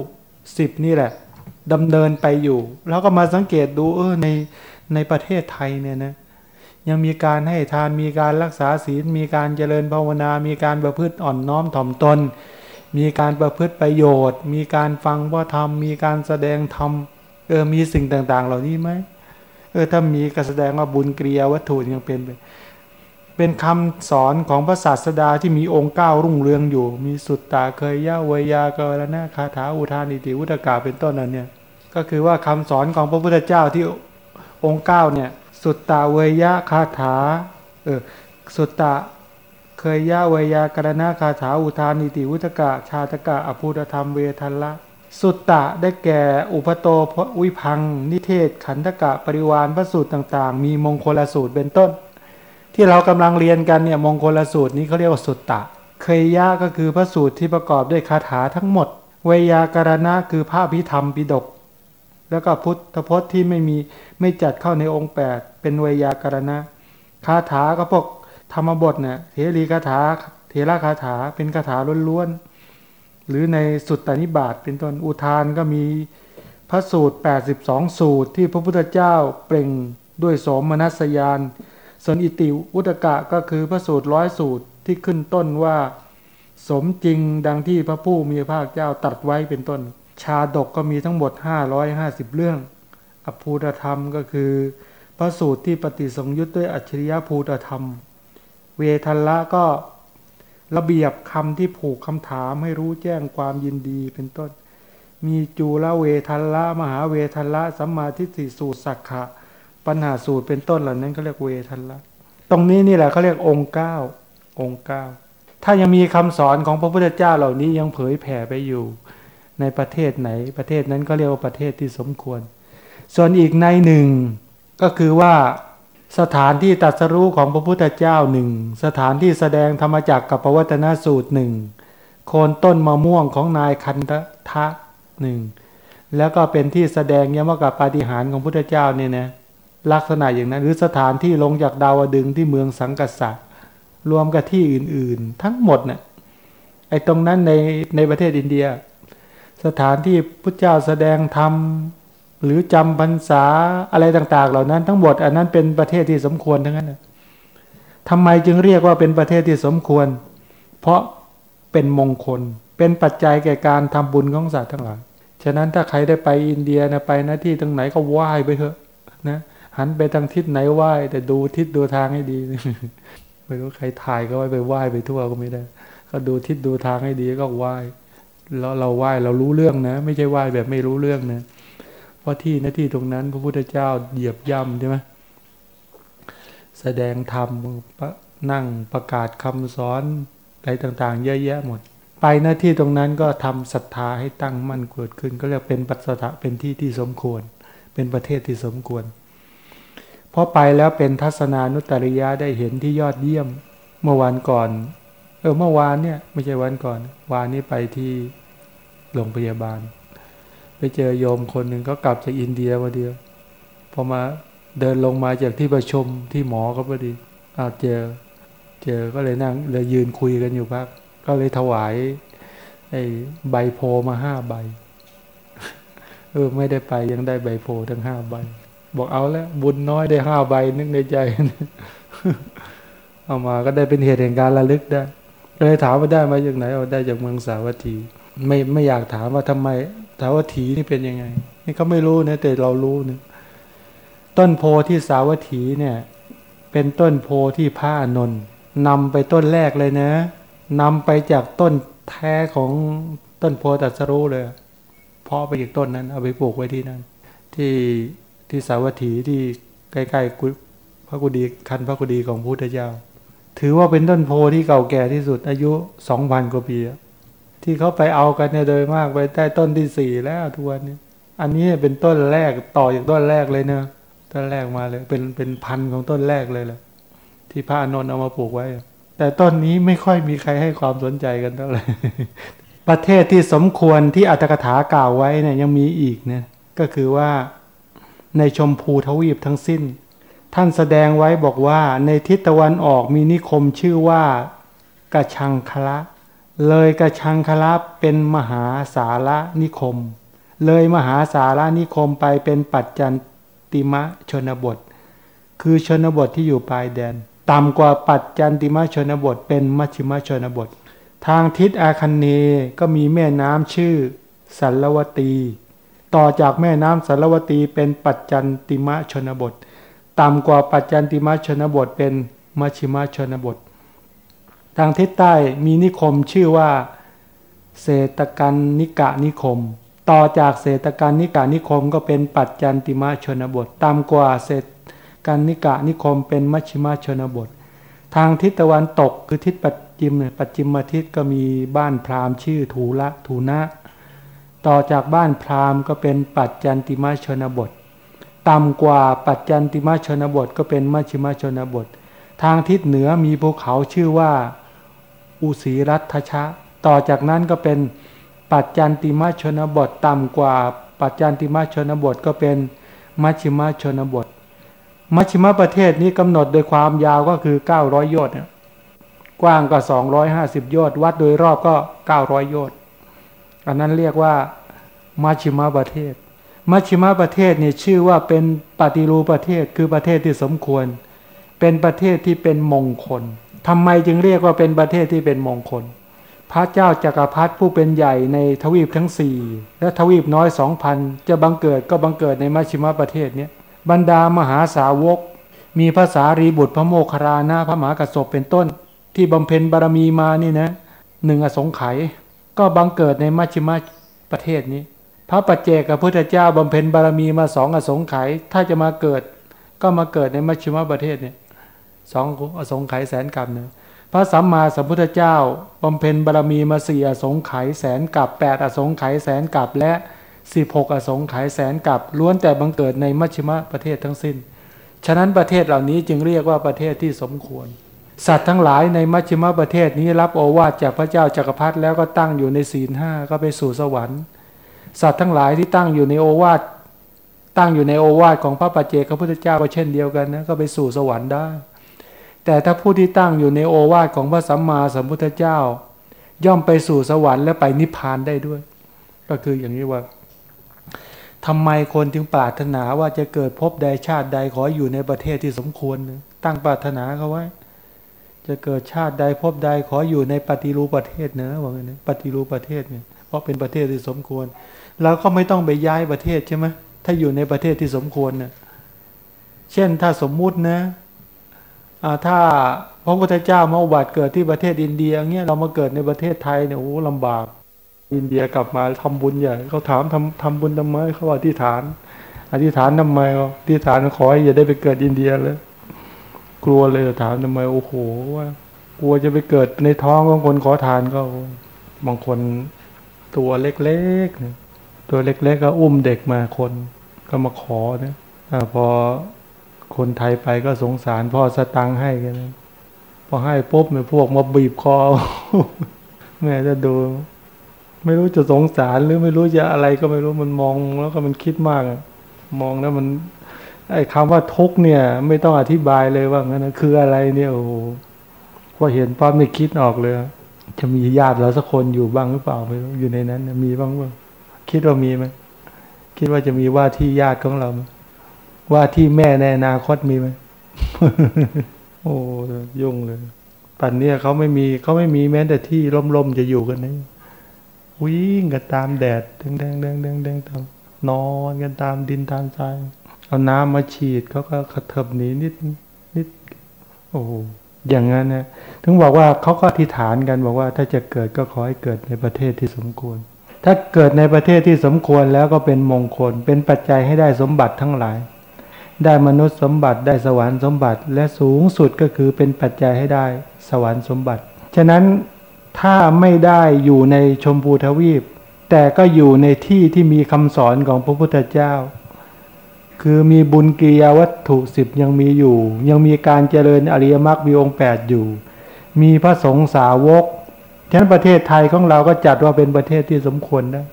Speaker 1: สิบนี่แหละ ดำเนินไปอยู่ แล้วก็มาสังเกตดูเออในในประเทศไทยเนี่ยนะยังมีการให้ทานมีการรักษาศีล มีการเจริญภาวนา มีการประพฤติอ่อนน้อมถ่อมตน มีการประพฤติประโยชน์ มีการฟังว่าธรรม มีการแสดงธรรมเออมีสิ่งต่าง ๆ เหล่านี้ไหมเออถ้ามีก็แสดงว่าบุญกริยาวัตถุยังเป็นไป เป็นคำสอนของพระศาสดาที่มีองค์เก้ารุ่งเรืองอยู่ มีสุตตาเคยยะเวยากรณะคาถาอุทานิติวุตกาเป็นต้นนั้นเนี่ยก็คือว่าคำสอนของพระพุทธเจ้าที่องค์เก้าเนี่ยสุตตะเวยะคาถาเออสุตตะเคยยะเวยากรณาคาถาอุทานิติวุตกะ ชาตกะอภูตธรรมเวทันละ สุตตะได้แก่อุปโตวิพัง นิเทศ ขันธกะปริวานพระสูตรต่าง ๆ มีมงคลสูตรเป็นต้น ที่เรากำลังเรียนกันเนี่ยมงคลสูตรนี้เขาเรียกว่าสุตตะ เคยยะก็คือพระสูตรที่ประกอบด้วยคาถาทั้งหมด เวยากรณะคือพระพิธรรมปิดก แล้วก็พุทธพจน์ที่ไม่มีไม่จัดเข้าในองค์แปดเป็นเวยากรณะ คาถาก็พวกธรรมบทเนี่ยเทรีคาถาเทระคาถาเป็นคาถาล้วนๆหรือในสุตตานิบาตเป็นต้นอุทานก็มีพระสูตร 82 สูตรที่พระพุทธเจ้าเปล่งด้วยสมนัสยาน ส่วนอิติอุตกะก็คือพระสูตรร้อยสูตรที่ขึ้นต้นว่า สมจริงดังที่พระผู้มีพระภาคเจ้าตรัสไว้เป็นต้น ชาดกก็มีทั้งหมด 550 เรื่อง อภูตธรรมก็คือ พระสูตรที่ปฏิสงยุตด้วยอัจฉริยภูตธรรม เวทัลละก็ระเบียบคำที่ผูกคำถามให้รู้แจ้งความยินดีเป็นต้น มีจูละเวทัลละมหาเวทัลละสัมมาทิฏฐิสูตรสักขะ ปัญหาสูตรเป็นต้นเหล่านั้นเขาเรียกเวทัลละตรงนี้นี่แหละเขาเรียกองค์เก้าองค์เก้าถ้ายังมีคำสอนของพระพุทธเจ้าเหล่านี้ยังเผยแผ่ไปอยู่ ในประเทศไหน ประเทศนั้นก็เรียกว่าประเทศที่สมควร ส่วนอีกในหนึ่งก็คือว่าสถานที่ตัดสรู้ของพระพุทธเจ้าหนึ่งสถานที่แสดงธรรมจักรกับปวัตนสูตรหนึ่งโคนต้นมะม่วงของนายคันทะหนึ่งแล้วก็เป็นที่แสดงยมกับปาฏิหาริย์ของพุทธเจ้าเนี่ยนะ ลักษณะอย่างนั้น หรือสถานที่ลงจากดาวดึงที่เมืองสังกัสสะรวมกับที่อื่นๆ ทั้งหมดเนะ่ยไอ้ตรงนั้นในในประเทศอินเดีย สถานที่พุทธเจ้าแสดงธรรมหรือจำพรรษาอะไรต่าง ๆ เหล่านั้น ทั้งหมดอันนั้นเป็นประเทศที่สมควรทั้งนั้นทำไมจึงเรียกว่าเป็นประเทศที่สมควร เพราะเป็นมงคล เป็นปัจจัยแก่การทำบุญของสัตว์ทั้งหลาย ฉะนั้นถ้าใครได้ไปอินเดียนะไปน้าที่ตรงไหนก็ไหว้ไปเถอะนะ หันไปทางทิศไหนไหว้แต่ดูทิศดูทางให้ดีไม่รู้ใครถ่ายก็ไว้ไปไหว้ไปทั่วก็ไม่ได้ ก็ดูทิศดูทางให้ดีก็ไหว้แล้วเราไหว้เรารู้เรื่องนะ ไม่ใช่ไหว้แบบไม่รู้เรื่องนะเพราะที่หน้าที่ตรงนั้นพระพุทธเจ้าเหยียบย่ำใช่ไหมแสดงธรรมนั่งประกาศคำสอนอะไรต่างๆ เยอะแยะหมด ไปหน้าที่ตรงนั้นก็ทำศรัทธาให้ตั้งมั่นเกิดขึ้น ก็เรียกเป็นปัสสะเป็นที่ที่สมควร เป็นประเทศที่สมควร พอไปแล้วเป็นทัศนานุตริยะได้เห็นที่ยอดเยี่ยมเมื่อวันก่อน เออเมื่อวานเนี่ย ไม่ใช่วันก่อน วานนี้ไปที่โรงพยาบาล ไปเจอโยมคนหนึ่งก็กลับจากอินเดียมาเดียวพอมาเดินลงมาจากที่ประชุมที่หมอก็พอดีอ้าวเจอ เจอก็เลยนั่งเลยยืนคุยกันอยู่พักก็เลยถวายไอ้ใบโพมาห้าใบเออไม่ได้ไปยังได้ใบโพทั้งห้าใบ บอกเอาแล้ว บุญน้อยได้ห้าใบนึกในใจ เอามาก็ได้เป็นเหตุแห่งการระลึกได้ก็เลยถามว่าได้มาจากไหนเอาได้จากเมืองสาวัตถี ไม่ไม่อยากถามว่าทำไมสาวัตถีนี่เป็นยังไง นี่เขาไม่รู้นะแต่เรารู้นะต้นโพที่สาวัตถีเนี่ย เป็นต้นโพที่พระนนท์นำไปต้นแรกเลยนะนำไปจากต้นแท้ของต้นโพตัสรู้เลย เพาะไปอีกต้นนั้น เอาไปปลูกไว้ที่นั่นที่ ที่สาวัตถีที่ใกล้ๆพระกุฎีคันพระกุฎีของพุทธเจ้า ถือว่าเป็นต้นโพที่เก่าแก่ที่สุดอายุสองพันกว่าปี ที่เขาไปเอากันเนี่ยโดยมากไปใต้ต้นที่สี่แล้วทุกวันนี้อันนี้เป็นต้นแรกต่อจากต้นแรกเลยเนะต้นแรกมาเลย เป็นเป็นพันของต้นแรกเลยแหละที่พระอนนท์เอามาปลูกไว้ แต่ต้นนี้ไม่ค่อยมีใครให้ความสนใจกันเท่าไหร่ประเทศที่สมควรที่อัตถกถากล่าวไว้เนี่ยยังมีอีกเนี่ยก็คือว่า ในชมพูทวีปทั้งสิ้น ท่านแสดงไว้บอกว่าในทิศตะวันออกมีนิคมชื่อว่ากระชังคละ เลยกระชังคละเป็นมหาสาระนิคม เลยมหาสาระนิคมไปเป็นปัจจันติมะชนบท คือชนบทที่อยู่ปลายแดน ต่ำกว่าปัจจันติมะชนบท เป็นมัชชิมะชนบท ทางทิศอาคันเนก็มีแม่น้ำชื่อสัลวตี ต่อจากแม่น้ำสารวตีเป็นปัจจันติมะชนบท ต่ำกว่าปัจจันติมะชนบทเป็นมัชิมะชนบท ทางทิศใต้มีนิคมชื่อว่าเศตกันนิกะนิคม ต่อจากเศรษฐการนิกานิคมก็เป็นปัจจันติมาชนบทตามกว่าเศรษฐการนิกานิคมเป็นมัชิมาชนบท ทางทิศตะวันตกคือทิศปัจจิมปัจจิมทิศก็มีบ้านพราหมณ์ชื่อทูละทูนะ ต่อจากบ้านพราหมณ์ก็เป็นปัจจันติมาชนบท ต่ำกว่าปัจจันติมาชนบทก็เป็นมัชชิมาชนบท ทางทิศเหนือมีภูเขาชื่อว่า อุสีรัตชะ ต่อจากนั้นก็เป็นปัจจันติมาชนบท ต่ำกว่าปัจจันติมาชนบทก็เป็นมัชชิมาชนบท มัชชิมประเทศนี้กำหนดโดยความยาวก็คือ 900 โยชน์กว้างก็ 250 โยชน์วัดโดยรอบก็ 900 โยชน์ อันนั้นเรียกว่ามัชชิมประเทศ มัชชิมประเทศเนี่ยชื่อว่าเป็นปฏิรูประเทศคือประเทศที่สมควร เป็นประเทศที่เป็นมงคลทำไมจึงเรียกว่าเป็นประเทศที่เป็นมงคล พระเจ้าจากักรพรรดิผู้เป็นใหญ่ในทวีปทั้งสี่และทวีปน้อยสองพันจะบังเกิดก็บังเกิดในมัชชิมประเทศเนี้ยบรรดามหาสาวก มีภาษารีบุตรพระโมคคารานะพระมหากระสบเป็นต้น ที่บำเพ็ญบารมีมานี่นะหนึ่งอสงไขย ก็บังเกิดในมัชชิมประเทศนี้ พระปัจเจกพุทธเจ้าบำเพ็ญบารมีมาสองอสงไขยถ้าจะมาเกิด ก็มาเกิดในมัชชิมประเทศเนี่ยสองอสงไขยแสนกับเนี่ยพระสัมมาสัมพุทธเจ้าบำเพ็ญบารมีมาสี่อสงไขยแสนกับแปดอสงไขยแสนกับและสิบหกอสงไขยแสนกับล้วนแต่บังเกิดในมัชชิมประเทศทั้งสิ้น ฉะนั้นประเทศเหล่านี้จึงเรียกว่าประเทศที่สมควร สัตว์ทั้งหลายในมัชชิมประเทศนี้รับโอวาทจากพระเจ้าจักรพรรดิแล้วก็ตั้งอยู่ในศีลห้าก็ไปสู่สวรรค์ สัตว์ทั้งหลายที่ตั้งอยู่ในโอวาทตั้งอยู่ในโอวาทของพระปัจเจกพระพุทธเจ้าก็เช่นเดียวกันนะก็ไปสู่สวรรค์ได้ แต่ถ้าผู้ที่ตั้งอยู่ในโอวาทของพระสัมมาสัมพุทธเจ้า ย่อมไปสู่สวรรค์และไปนิพพานได้ด้วย ก็คืออย่างนี้ว่าทำไมคนจึงปรารถนาว่าจะเกิดพบใดชาติใดขออยู่ในประเทศที่สมควรตั้งปรารถนาเขาไว้ จะเกิดชาติใดพบใดขออยู่ในปฏิรูปประเทศเนะว่าไงนะปฏิรูปประเทศเนี่ยเพราะเป็นประเทศที่สมควรเราก็ไม่ต้องไปย้ายประเทศใช่ไหมถ้าอยู่ในประเทศที่สมควรเนะ่ยเช่นถ้าสมมุตินะถ้าพระพุทธเจ้ามาอุบัติเกิดที่ประเทศอินเดียเงี้ยเรามาเกิดในประเทศไทยเนี่ยโอ้ลำบาก อินเดียกลับมาทำบุญใหญ่เขาถามทำทำบุญทำไมเขาอธิษฐาน อธิษฐานทำไมอธิษฐานขอให้อย่าได้ไปเกิดอินเดียเลย กลัวเลยถามทำไมโอ้โหว่ากลัวจะไปเกิดในท้องของคนขอทานก็บางคนตัวเล็กๆตัวเล็กๆก็อุ้มเด็กมาคนก็มาขอเนี่ยอพอคนไทยไปก็สงสารพ่อสตังให้กันพอให้ปุ๊บเนี่ยพวกมาบีบคอแม่จะดู ไม่รู้จะสงสารหรือไม่รู้จะอะไรก็ไม่รู้มันมองแล้วก็มันคิดมากมองแล้วมัน ไอ้คำว่าทุกเนี่ย ไม่ต้องอธิบายเลยว่างั้นนะคืออะไรเนี่ยโอ้พอเห็นปั๊บไม่คิดออกเลย จะมีญาติเราสักคนอยู่บ้างหรือเปล่าไม่รู้อยู่ในนั้นมีบ้างบ้างคิดว่ามีไหมคิดว่าจะมีว่าที่ญาติของเราว่าที่แม่ในอนาคตมีไหมโอ้ยุ่งเลยปันเนี้ยเขาไม่มีเขาไม่มีแม้แต่ที่ร่มๆจะอยู่กันนี่วิ่งกันตามแดดแดงแดงแดงแดงแดงตามนอนกันตามดินตามทราย เอาน้ำมาฉีดเขาก็กระเถิบหนีนิดนิดโอ้อย่างนั้นนะถึงบอกว่าเขาก็อธิษฐานกันบอกว่า ถ้าจะเกิดก็ขอให้เกิดในประเทศที่สมควร ถ้าเกิดในประเทศที่สมควรแล้วก็เป็นมงคล เป็นปัจจัยให้ได้สมบัติทั้งหลาย ได้มนุษย์สมบัติได้สวรรค์สมบัติ และสูงสุดก็คือเป็นปัจจัยให้ได้สวรรค์สมบัติ ฉะนั้นถ้าไม่ได้อยู่ในชมพูทวีป แต่ก็อยู่ในที่ที่มีคำสอนของพระพุทธเจ้า คือมีบุญกิยาวัตถุสิบยังมีอยู่ ยังมีการเจริญอริยมรรคมีองค์แปดอยู่ มีพระสงฆ์สาวกฉะนั้นประเทศไทยของเราก็จัดว่าเป็นประเทศที่สมควรนะ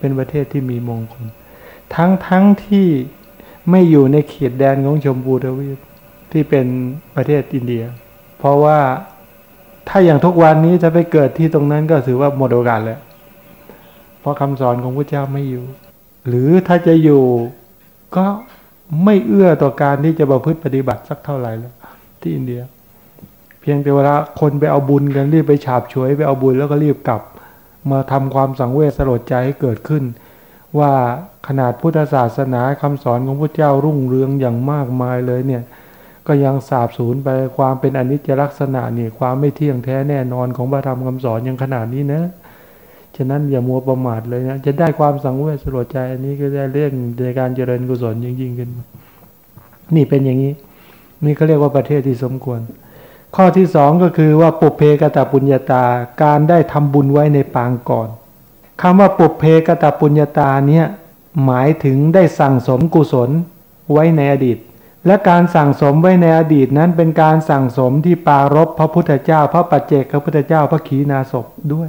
Speaker 1: เป็นประเทศที่มีมงคล ทั้งทั้งที่ไม่อยู่ในเขตแดนของชมพูทวีปที่เป็นประเทศอินเดีย เพราะว่าถ้าอย่างทุกวันนี้จะไปเกิดที่ตรงนั้นก็ถือว่าหมดโอกาสแล้ว เพราะคำสอนของพระเจ้าไม่อยู่ หรือถ้าจะอยู่ ก็ไม่เอื้อต่อการที่จะประพฤติปฏิบัติสักเท่าไหร่แล้ว ที่อินเดีย เพียงแต่เวลาคนไปเอาบุญกันรีบไปฉาบฉวยไปเอาบุญแล้วก็รีบกลับ มาทำความสังเวชสลดใจให้เกิดขึ้น ว่าขนาดพุทธศาสนาคำสอนของพระเจ้ารุ่งเรืองอย่างมากมายเลยเนี่ยก็ยังสาบสูญไปความเป็นอนิจจลักษณะนี่ความไม่เที่ยงแท้แน่นอนของพระธรรมคำสอนยังขนาดนี้นะ ฉะนั้นอย่ามัวประมาทเลยนะจะได้ความสังเวชสลดใจ อันนี้ก็ได้เรื่องในการเจริญกุศลยิ่งยิ่งขึ้น นี่เป็นอย่างนี้ นี่เขาเรียกว่าประเทศที่สมควร ข้อที่สองก็คือว่าปุเพกตปุญญาตาการได้ทำบุญไว้ในปางก่อนคำว่าปุเพกตปุญญาตาเนี่ยหมายถึงได้สั่งสมกุศลไว้ในอดีต และการสั่งสมไว้ในอดีตนั้นเป็นการสั่งสมที่ปารบพระพุทธเจ้า พระปัจเจกพระพุทธเจ้าพระขีณาสพด้วย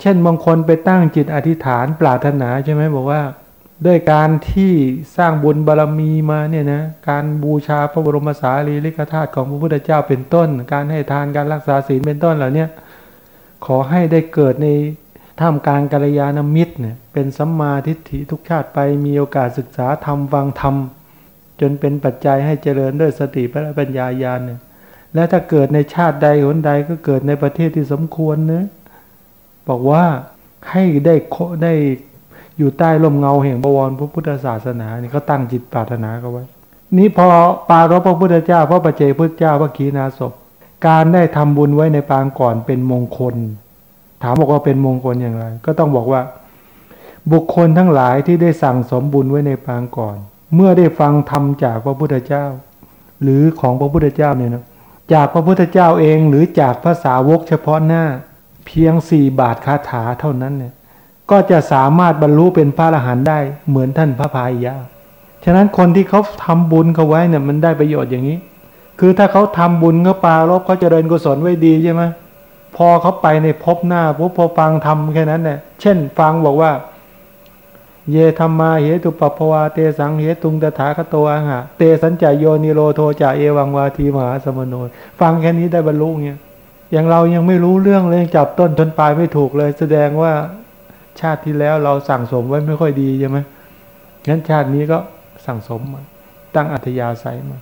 Speaker 1: เช่นบางคนไปตั้งจิตอธิษฐานปรารถนาใช่ไหมบอกว่า ด้วยการที่สร้างบุญบารรมีมาเนี่ยนะการบูชาพระบรมสารีริกธาตุของพระพุทธเจ้าเป็นต้น การให้ทานการรักษาศีลเป็นต้นเหล่านี้ขอให้ได้เกิดในท่ามกลางกัลยาณมิตรเนี่ยเป็นสัมมาทิฏฐิทุกชาติไปมีโอกาสศึกษาธรรมฟังธรรม จนเป็นปัจจัยให้เจริญด้วยสติปัญญาญาณเนี่ยและถ้าเกิดในชาติใดหนใดก็เกิดในประเทศที่สมควรเนะ บอกว่าให้ได้ได้อยู่ใต้ร่มเงาแห่งบวรพระพุทธศาสนานี่เขาตั้งจิตปรารถนาเขาไว้ นี้พอปารพระพุทธเจ้าพระปัจเจพุทธเจ้าพระขีณาสพการได้ทำบุญไว้ในปางก่อนเป็นมงคล ถามบอกว่าเป็นมงคลอย่างไร ก็ต้องบอกว่า บุคคลทั้งหลายที่ได้สั่งสมบุญไว้ในปางก่อน เมื่อได้ฟังธรรมจากพระพุทธเจ้า หรือของพระพุทธเจ้าเนี่ยนะจากพระพุทธเจ้าเองหรือจากภาษาวกเฉพาะหน้า เพียงสี่บาทคาถาเท่านั้นเนี่ยก็จะสามารถบรรลุเป็นพระอรหันต์ได้เหมือนท่านพระพายยาฉะนั้นคนที่เขาทำบุญเขาไว้เนี่ยมันได้ประโยชน์อย่างนี้ คือถ้าเขาทำบุญเขาปาลบเขาเจริญกุศลไว้ดีใช่ไหมพอเขาไปในภพหน้าปุ๊บพอฟังทำแค่นั้นเนี่ยเช่นฟังบอกว่า เยธรรมาเหตุปปวาเตสังเหตุงตถาคตวหะเตสัญจโยนิโรโทจาเอวังวาทีมหาสมโนฟังแค่นี้ได้บรรลุเนี่ย อย่างเรายังไม่รู้เรื่องเลยจับต้นทนปลายไม่ถูกเลย แสดงว่าชาติที่แล้วเราสั่งสมไว้ไม่ค่อยดีใช่ไหมงั้นชาตินี้ก็สั่งสมมาตั้งอัธยาศัยมา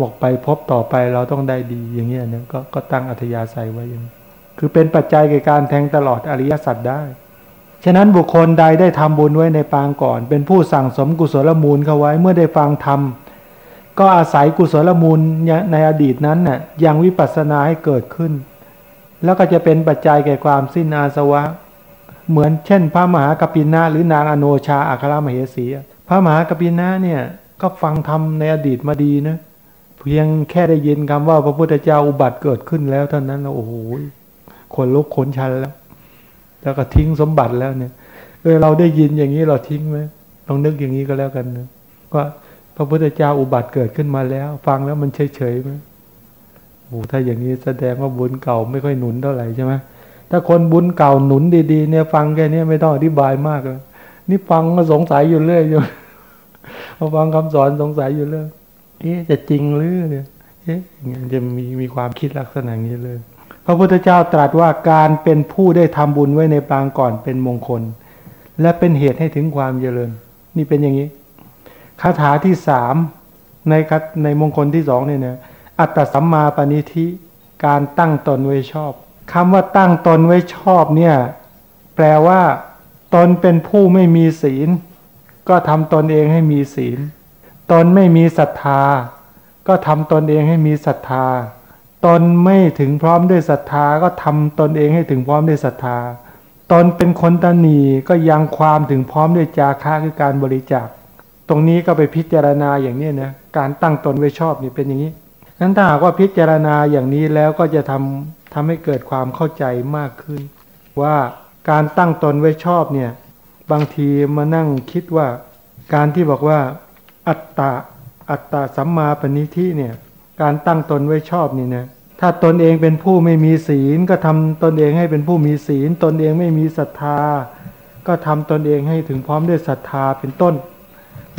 Speaker 1: บอกไปพบต่อไปเราต้องได้ดีอย่างเงี้ยเนี่ยก็ก็ตั้งอัธยาศัยไว้อย่างคือเป็นปัจจัยแก่การแทงตลอดอริยสัจได้ ฉะนั้นบุคคลใดได้ทำบุญไว้ในปางก่อน เป็นผู้สั่งสมกุศลมูลเข้าไว้เมื่อได้ฟังธรรม ก็อาศัยกุศลมูลในอดีตนั้นน่ะยังวิปัสสนาให้เกิดขึ้น แล้วก็จะเป็นปัจจัยแก่ความสิ้นอาสวะ เหมือนเช่น พระมหากปินาหรือนางอโนชาอัครมเหสี พระมหากปินาเนี่ยก็ฟังธรรมในอดีตมาดีนะเพียงแค่ได้ยินคำว่าพระพุทธเจ้าอุบัติเกิดขึ้นแล้วเท่านั้นโอ้โหคนลุกขนชันแล้ว แล้วก็ทิ้งสมบัติแล้วเนี่ยเออเราได้ยินอย่างนี้เราทิ้งไหมลองนึกอย่างนี้ก็แล้วกันนะว่า พระพุทธเจ้าอุบัติเกิดขึ้นมาแล้ว ฟังแล้วมันเฉยเฉยไหมโอ้ถ้าอย่างนี้แสดงว่าบุญเก่าไม่ค่อยหนุนเท่าไหร่ใช่ไหมถ้าคนบุญเก่าหนุนดีๆเนี่ยฟังแค่นี้ไม่ต้องอธิบายมากเลยนี่ฟังก็สงสัยอยู่เรื่อยอยู่พอฟังคำสอนสงสัยอยู่เรื่อยเอ๊ะจะจริงหรือเนี่ยเอ๊ะจะมีมีความคิดลักษณะนี้เลย พระพุทธเจ้าตรัสว่าการเป็นผู้ได้ทำบุญไว้ในปางก่อนเป็นมงคล และเป็นเหตุให้ถึงความเจริญ นี่เป็นอย่างนี้ คาถาที่สามในในมงคลที่สองเนี่ยนะอัตตสัมมาปณิธิการตั้งตนไว้ชอบคำว่าตั้งตนไว้ชอบเนี่ยแปลว่าตนเป็นผู้ไม่มีศีล ก็ทำตนเองให้มีศีล ตนไม่มีศรัทธา ก็ทำตนเองให้มีศรัทธา ตนไม่ถึงพร้อมด้วยศรัทธา ก็ทำตนเองให้ถึงพร้อมด้วยศรัทธา ตนเป็นคนตนีก็ยังความถึงพร้อมด้วยจาค่าคือการบริจาค ตรงนี้ก็ไปพิจารณาอย่างนี้นะการตั้งตนไว้ชอบนี่เป็นอย่างนี้นั้นถ้าหากว่าพิจารณาอย่างนี้แล้วก็จะทำทำให้เกิดความเข้าใจมากขึ้น ว่าการตั้งตนไว้ชอบเนี่ยบางทีมานั่งคิดว่า การที่บอกว่า อัตตาอัตตาสัมมาปณิทิเนี่ยการตั้งตนไว้ชอบนี่นะถ้าตนเองเป็นผู้ไม่มีศีล ก็ทำตนเองให้เป็นผู้มีศีล ตนเองไม่มีศรัทธา ก็ทำตนเองให้ถึงพร้อมด้วยศรัทธาเป็นต้น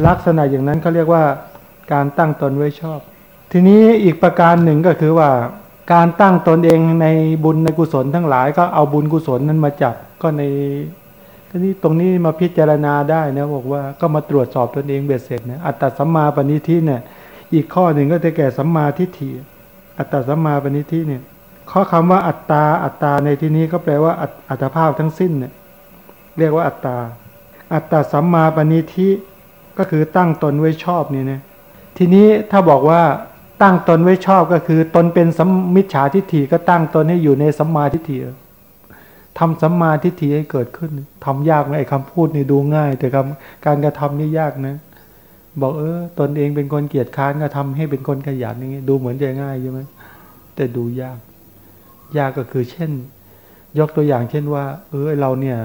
Speaker 1: ลักษณะอย่างนั้นเขาเรียกว่าการตั้งตนไว้ชอบ ทีนี้อีกประการหนึ่งก็คือว่า การตั้งตนเองในบุญในกุศลทั้งหลายก็เอาบุญกุศลนั้นมาจับก็ในทีนี้ตรงนี้มาพิจารณาได้นะบอกว่าก็มาตรวจสอบตนเองเบ็ดเสร็จนะอัตตสัมมาปณิทิเนี่ยอีกข้อหนึ่งก็จะแก่สัมมาทิฏฐิอัตตสัมมาปณิทิเนี่ยข้อคำว่าอัตตาอัตตาในที่นี้ก็แปลว่าอัตภาพทั้งสิ้นเนี่ยเรียกว่าอัตตา อัตตสัมมาปณิทิ ก็คือตั้งตนไว้ชอบนี่นะทีนี้ถ้าบอกว่าตั้งตนไว้ชอบก็คือตนเป็นสมิจฉาทิฏฐิก็ตั้งตนให้อยู่ในสัมมาทิฏฐิทำสัมมาทิฏฐิให้เกิดขึ้นทำยากไหมไอ้คำพูดนี่ดูง่าย แต่คำการกระทำนี่ยากนะ บอกเออตนเองเป็นคนเกียจค้านก็ทำให้เป็นคนขยันอย่างงี้ดูเหมือนจะง่ายใช่ไหมแต่ดูยาก ยากก็คือเช่น ยกตัวอย่างเช่นว่า เออเราเนี่ย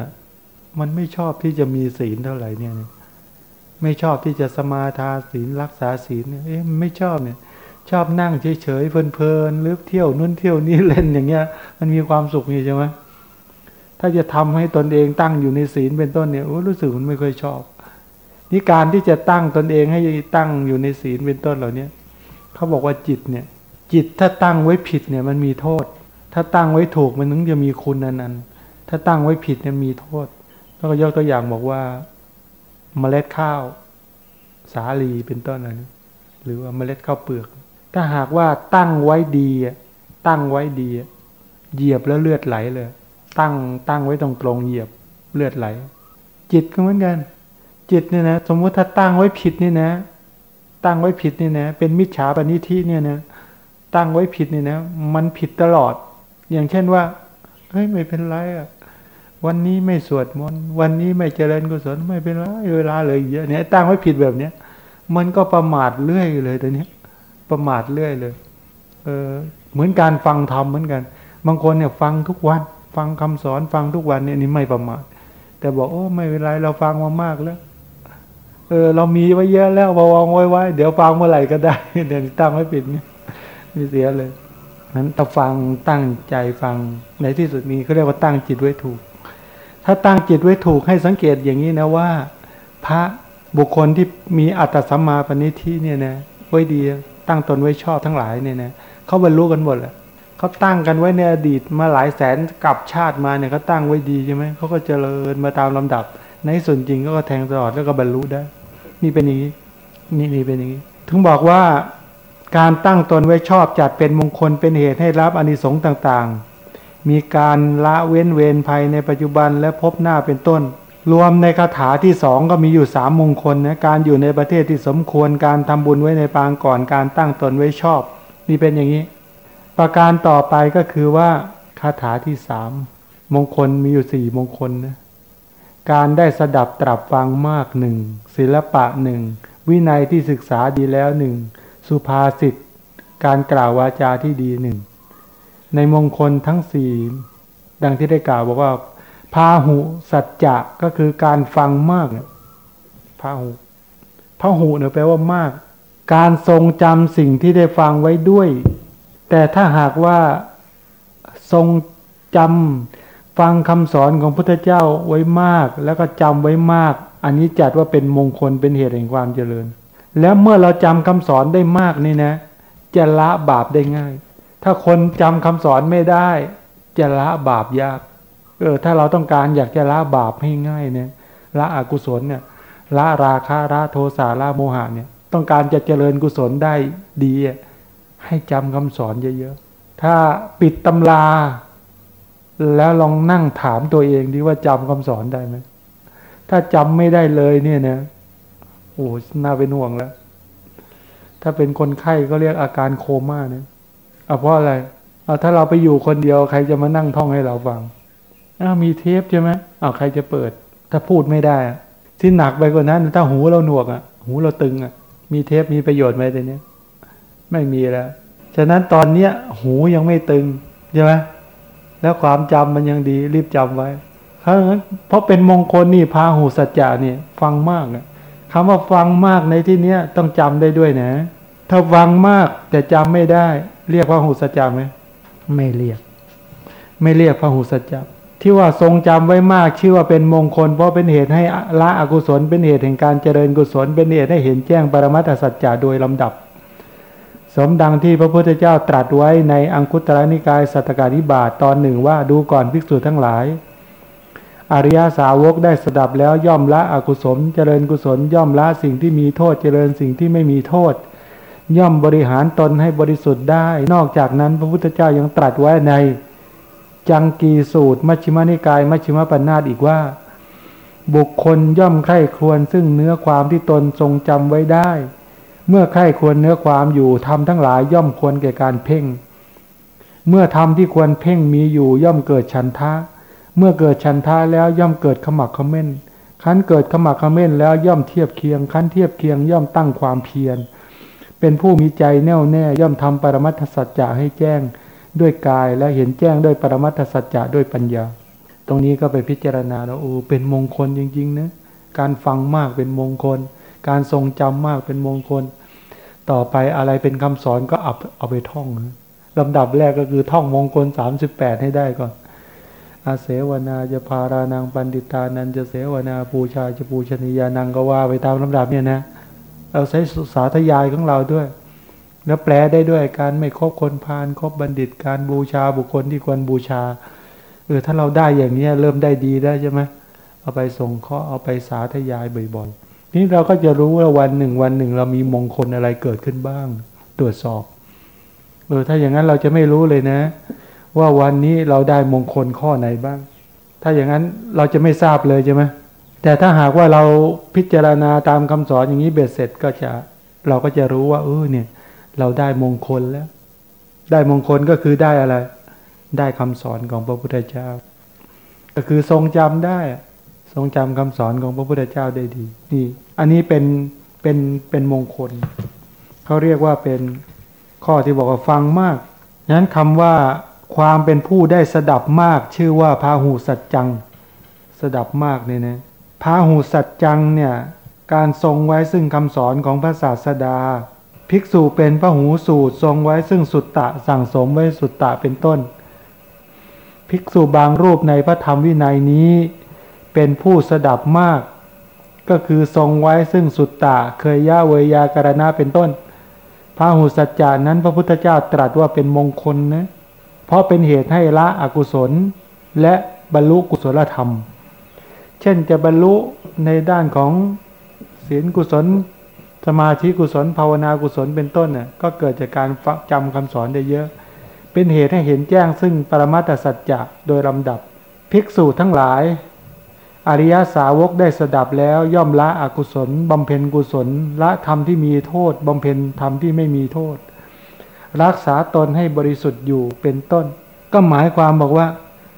Speaker 1: มันไม่ชอบที่จะมีศีลเท่าไหร่เนี่ย ไม่ชอบที่จะสมาทานศีลรักษาศีลเอ๊ะไม่ชอบเนี่ย ชอบนั่งเฉยๆเพลินๆหรือเที่ยวนู่นเที่ยวนี่เล่นอย่างเงี้ย มันมีความสุขนี่ใช่ไหมถ้าจะทำให้ตนเองตั้งอยู่ในศีลเป็นต้นเนี่ยรู้สึกมันไม่ค่อยชอบนี่การที่จะตั้งตนเองให้ตั้งอยู่ในศีลเป็นต้นเหล่านี้เขาบอกว่าจิตเนี่ย จิตถ้าตั้งไว้ผิดเนี่ยมันมีโทษ ถ้าตั้งไว้ถูกมันถึงจะมีคุณนันนันถ้าตั้งไว้ผิดเนี่ยมีโทษแล้วก็ยกตัวอย่างบอกว่า เมล็ดข้าว สาลีเป็นต้นอะไรนี้หรือว่าเมล็ดข้าวเปลือก ถ้าหากว่าตั้งไว้ดีตั้งไว้ดีเหยียบแล้วเลือดไหลเลย ตั้งตั้งไว้ตรงตรงเหยียบเลือดไหล จิตก็เหมือนกัน จิตเนี่ยนะ สมมุติถ้าตั้งไว้ผิดนี่นะ ตั้งไว้ผิดนี่นะ เป็นมิจฉาปณิทิเนี่ยนะ ตั้งไว้ผิดนี่นะ มันผิดตลอด อย่างเช่นว่าเฮ้ยไม่เป็นไรอะ วันนี้ไม่สวดมนต์วันนี้ไม่เจริญกุศลไม่เป็นไรเวลาเลยเยอะเนี่ยตั้งไว้ผิดแบบเนี้ยมันก็ประมาทเรื่อยเลยตอนนี้ประมาทเรื่อยเลย เออเหมือนการฟังธรรมเหมือนกัน บางคนเนี่ยฟังทุกวัน ฟังคำสอนฟังทุกวันเนี่ยนี่ไม่ประมาทแต่บอกโอ้ไม่เป็นไรเราฟังมามากแล้ว เออ เรามีไว้เยอะแล้ววางไว้ไว้เดี๋ยวฟังเมื่อไหร่ก็ได้เดี๋ยวตั้งไว้ปิดเนี่ยมีเสียเลยนั้นต้องฟังตั้งใจฟังในที่สุดมีเขาเรียกว่าตั้งจิตไว้ถูก ถ้าตั้งจิตไว้ถูกให้สังเกตอย่างนี้นะว่า พระบุคคลที่มีอัตตสัมมาปณิทิเนี่ยนะไว้ดีตั้งตนไว้ชอบทั้งหลายเนี่ยนะเขาบรรลุกันหมดแหละเขาตั้งกันไว้ในอดีตมาหลายแสนกับชาติมาเนี่ยเขาตั้งไว้ดีใช่ไหมเขาก็เจริญมาตามลำดับ ในส่วนจริงก็แทงตลอดแล้วก็บรรลุได้ นี่เป็นอย่างนี้นี่นี่เป็นอย่างนี้ ถึงบอกว่าการตั้งตนไว้ชอบจัดเป็นมงคลเป็นเหตุให้รับอานิสงส์ต่าง ๆ มีการละเว้นเวรภัยในปัจจุบันและพบหน้าเป็นต้น รวมในคาถาที่สองก็มีอยู่สามมงคลนะการอยู่ในประเทศที่สมควรการทำบุญไว้ในปางก่อนการตั้งตนไว้ชอบ นี่เป็นอย่างนี้ ประการต่อไปก็คือว่าคาถาที่สามมงคลมีอยู่สี่มงคลนะการได้สดับตรับฟังมากหนึ่งศิลปะหนึ่งวินัยที่ศึกษาดีแล้วหนึ่งสุภาษิตการกล่าววาจาที่ดีหนึ่ง ในมงคลทั้งสี่ดังที่ได้กล่าวบอกว่า พาหุสัจจะก็คือการฟังมากพาหุพาหุเนี่ยแปลว่ามาก การทรงจำสิ่งที่ได้ฟังไว้ด้วย แต่ถ้าหากว่าทรงจำฟังคำสอนของพุทธเจ้าไว้มาก แล้วก็จำไว้มาก อันนี้จัดว่าเป็นมงคลเป็นเหตุแห่งความเจริญ แล้วเมื่อเราจำคำสอนได้มากนี่นะ จะละบาปได้ง่าย ถ้าคนจำคำสอนไม่ได้ จะละบาปยากเออถ้าเราต้องการอยากจะละบาปให้ง่ายเนี่ยละอกุศลเนี่ยละราคะละโทสะละโมหะเนี่ยต้องการจะเจริญกุศลได้ดี ให้จำคำสอนเยอะๆถ้าปิดตำรา แล้วลองนั่งถามตัวเองดีว่าจำคำสอนได้ไหมถ้าจำไม่ได้เลยเนี่ยนะโอ้น่าเป็นห่วงแล้ว ถ้าเป็นคนไข้ก็เรียกอาการโคม่าเนี่ย เอาเพราะอะไรเอาถ้าเราไปอยู่คนเดียวใครจะมานั่งท่องให้เราฟังอ้าวมีเทปใช่ไหมอ้าวใครจะเปิด ถ้าพูดไม่ได้ที่หนักไปกว่านั้น ถ้าหูเราหนวกอะ หูเราตึงอะ มีเทปมีประโยชน์ไหมต่เนี้ไม่มีแล้ว ฉะนั้นตอนเนี้ย หูยังไม่ตึงใช่ไหมแล้วความจำมันยังดีรีบจำไว้เพราะงั้นเพราะเป็นมงคลนี่พาหูสัจจะนี่ฟังมากนะคำว่าฟังมากในที่เนี้ยต้องจำได้ด้วยนะ ถ้าฟังมากแต่จำไม่ได้ เรียกพระหูสัจจะไหมไม่เรียก ไม่เรียกพระหูสัจจะที่ว่าทรงจำไว้มากชื่อว่าเป็นมงคล เพราะเป็นเหตุให้ละอกุศล เป็นเหตุแห่งการเจริญกุศล เป็นเหตุให้เห็นแจ้งปรมัตถสัจจะโดยลำดับ สมดังที่พระพุทธเจ้าตรัสไว้ในอังคุตรนิกายสัตตการิบาตตอนหนึ่งว่าดูก่อนภิกษุทั้งหลายอริยสาวกได้สดับแล้วย่อมละอกุศล เจริญกุศลย่อมละสิ่งที่มีโทษเจริญสิ่งที่ไม่มีโทษ ย่อมบริหารตนให้บริสุทธิ์ได้ นอกจากนั้นพระพุทธเจ้ายังตรัสไว้ใน จังกีสูตร มัชฌิมานิกาย มัชฌิมปัญนาตอีกว่า บุคคลย่อมใคร่ครวญซึ่งเนื้อความที่ตนทรงจำไว้ได้ เมื่อใคร่ควรเนื้อความอยู่ทำทั้งหลายย่อมควรแก่การเพ่ง เมื่อทำที่ควรเพ่งมีอยู่ย่อมเกิดฉันทะ เมื่อเกิดฉันทาแล้วย่อมเกิดขมักขม้นคันเกิดขมักขม้นแล้วย่อมเทียบเคียงคันเทียบเคียงย่อมตั้งความเพียร เป็นผู้มีใจแน่วแน่ย่อมทำปรมัตถสัจจะให้แจ้งด้วยกายและเห็นแจ้งด้วยปรมัตถสัจจะด้วยปัญญา ตรงนี้ก็ไปพิจารณาแล้วโอ้เป็นมงคลจริงๆนะการฟังมากเป็นมงคล การทรงจำมากเป็นมงคล ต่อไปอะไรเป็นคำสอนก็เอาเอาไปท่องนะลำดับแรกก็คือท่องมงคล 38 ให้ได้ก่อน อาเสวนาจะพารานังปันติตานันจะเสวนาปูชาจะปูชนียานังก็ว่าไปตามลำดับเนี่ยนะ เราใช้สาธยายของเราด้วย แล้วแปลได้ด้วยการไม่คบคนพาลคบบัณฑิตการบูชาบุคคลที่ควรบูชาเออถ้าเราได้อย่างนี้เริ่มได้ดีได้ใช่ไหมเอาไปส่งข้อเอาไปสาธยายบ่อยๆนี่เราก็จะรู้ว่าวันหนึ่งวันหนึ่ง เรามีมงคลอะไรเกิดขึ้นบ้าง ตรวจสอบเออถ้าอย่างนั้นเราจะไม่รู้เลยนะ ว่าวันนี้เราได้มงคลข้อไหนบ้าง ถ้าอย่างนั้นเราจะไม่ทราบเลยใช่ไหม แต่ถ้าหากว่าเราพิจารณาตามคำสอนอย่างนี้เบ็ดเสร็จก็จะเราก็จะรู้ว่าเออเนี่ย เราได้มงคลแล้ว ได้มงคลก็คือได้อะไร ได้คำสอนของพระพุทธเจ้า ก็คือทรงจำได้ ทรงจำคำสอนของพระพุทธเจ้าได้ดีนี่อันนี้เป็นเป็นเป็นมงคลเขาเรียกว่าเป็นข้อที่บอกว่าฟังมากนั้นคำว่าความเป็นผู้ได้สดับมาก ชื่อว่าพาหูสัจจัง สดับมากเนี่ยนะ พาหูสัจจังเนี่ยการทรงไว้ซึ่งคำสอนของพระศาสดา ภิกษุเป็นพระหูสูตรทรงไว้ซึ่งสุตตะสั่งสมไว้สุตตะเป็นต้น ภิกษุบางรูปในพระธรรมวินัยนี้ เป็นผู้สดับมาก ก็คือทรงไว้ซึ่งสุตตะเคยย่าเวยากรณะเป็นต้นพระหูสัจจานั้นพระพุทธเจ้าตรัสว่าเป็นมงคลนะเพราะเป็นเหตุให้ละอกุศล และบรรลุกุศลธรรม เช่นจะบรรลุในด้านของศีลกุศล สมาธิกุศล ภาวนากุศลเป็นต้นน่ะก็เกิดจากการจำคำสอนได้เยอะ เป็นเหตุให้เห็นแจ้งซึ่งปรมัตถสัจจะโดยลำดับ ภิกษุทั้งหลาย อริยสาวกได้สดับแล้วย่อมละอกุศลบำเพ็ญกุศลละธรรมที่มีโทษบำเพ็ญธรรมที่ไม่มีโทษ รักษาตนให้บริสุทธิ์อยู่เป็นต้น ก็หมายความบอกว่า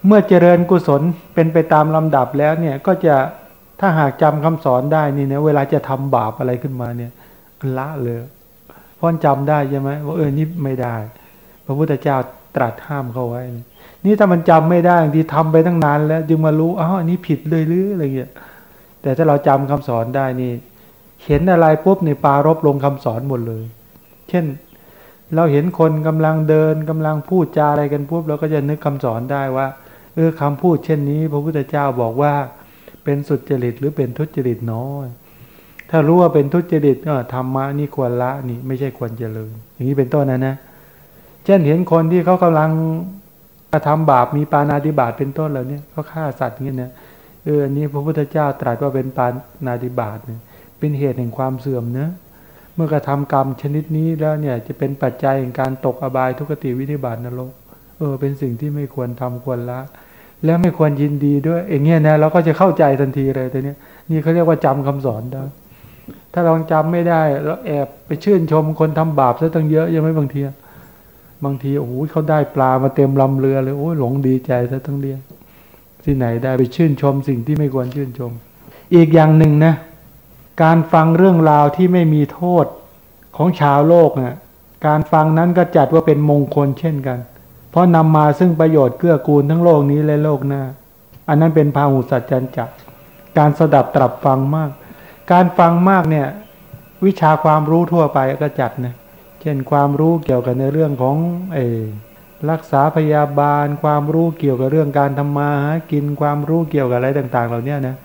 Speaker 1: เมื่อเจริญกุศลเป็นไปตามลำดับแล้วเนี่ยก็จะถ้าหากจำคำสอนได้นี่เนี่ยเวลาจะทำบาปอะไรขึ้นมาเนี่ยละเลยเพราะจำได้ใช่ไหมว่าเออนี่ไม่ได้ พระพุทธเจ้าตรัสห้ามเขาไว้ นี่ถ้ามันจำไม่ได้ที่ทำไปตั้งนานแล้ว จึงมารู้อ้าวอันนี้ผิดเลยหรืออะไรเงี้ยแต่ถ้าเราจำคำสอนได้นี่ เห็นอะไรปุ๊บในปารบลงคำสอนหมดเลย เช่น เราเห็นคนกำลังเดินกำลังพูดจาอะไรกันปุ๊บเราก็จะนึกคำสอนได้ว่า เออคำพูดเช่นนี้ พระพุทธเจ้าบอกว่า เป็นสุจริตหรือเป็นทุจริตน้อย ถ้ารู้ว่าเป็นทุจริตก็ธรรมะนี่ควรละนี่ไม่ใช่ควรเจริญ อย่างนี้เป็นต้นนะนะ เช่นเห็นคนที่เขากำลังกระทำบาปมีปานาติบาตเป็นต้นเหล่านี้เขาฆ่าสัตว์เงี้ยนะเอออันนี้พระพุทธเจ้าตรัสว่าเป็นปานาติบาตเนี่ยเป็นเหตุแห่งความเสื่อมเนะเมื่อกระทากรรมชนิดนี้แล้วเนี่ยจะเป็นปัจจัยแห่งการตกอบายทุกติวิธิบาตนรก เออ เป็นสิ่งที่ไม่ควรทำควรละ แล้วไม่ควรยินดีด้วยอย่างเงี้ยนะเราก็จะเข้าใจทันทีเลยแต่เนี้ยนี่เขาเรียกว่าจำคำสอนได้ถ้าเราจำไม่ได้แล้วแอบไปชื่นชมคนทำบาปซะตั้งเยอะยังไม่บางทีบางทีโอ้โหเขาได้ปลามาเต็มลำเรือเลยโอ้ยหลงดีใจซะทั้งเรียนที่ไหนได้ไปชื่นชมสิ่งที่ไม่ควรชื่นชม อีกอย่างหนึ่งนะ การฟังเรื่องราวที่ไม่มีโทษของชาวโลกนะ่ะการฟังนั้นก็จัดว่าเป็นมงคลเช่นกัน ราะนำมาซึ่งประโยชน์เกื้อกูลทั้งโลกนี้และโลกหน้า อันนั้นเป็นพาหุสัจจันจักการสดับตรับฟังมาก การฟังมากเนี่ยวิชาความรู้ทั่วไปก็จัดนะเช่นความรู้เกี่ยวกับในเรื่องของเอรักษาพยาบาล ความรู้เกี่ยวกับเรื่องการทำมาหากินความรู้เกี่ยวกับอะไรต่าง ๆ เหล่านี้นะ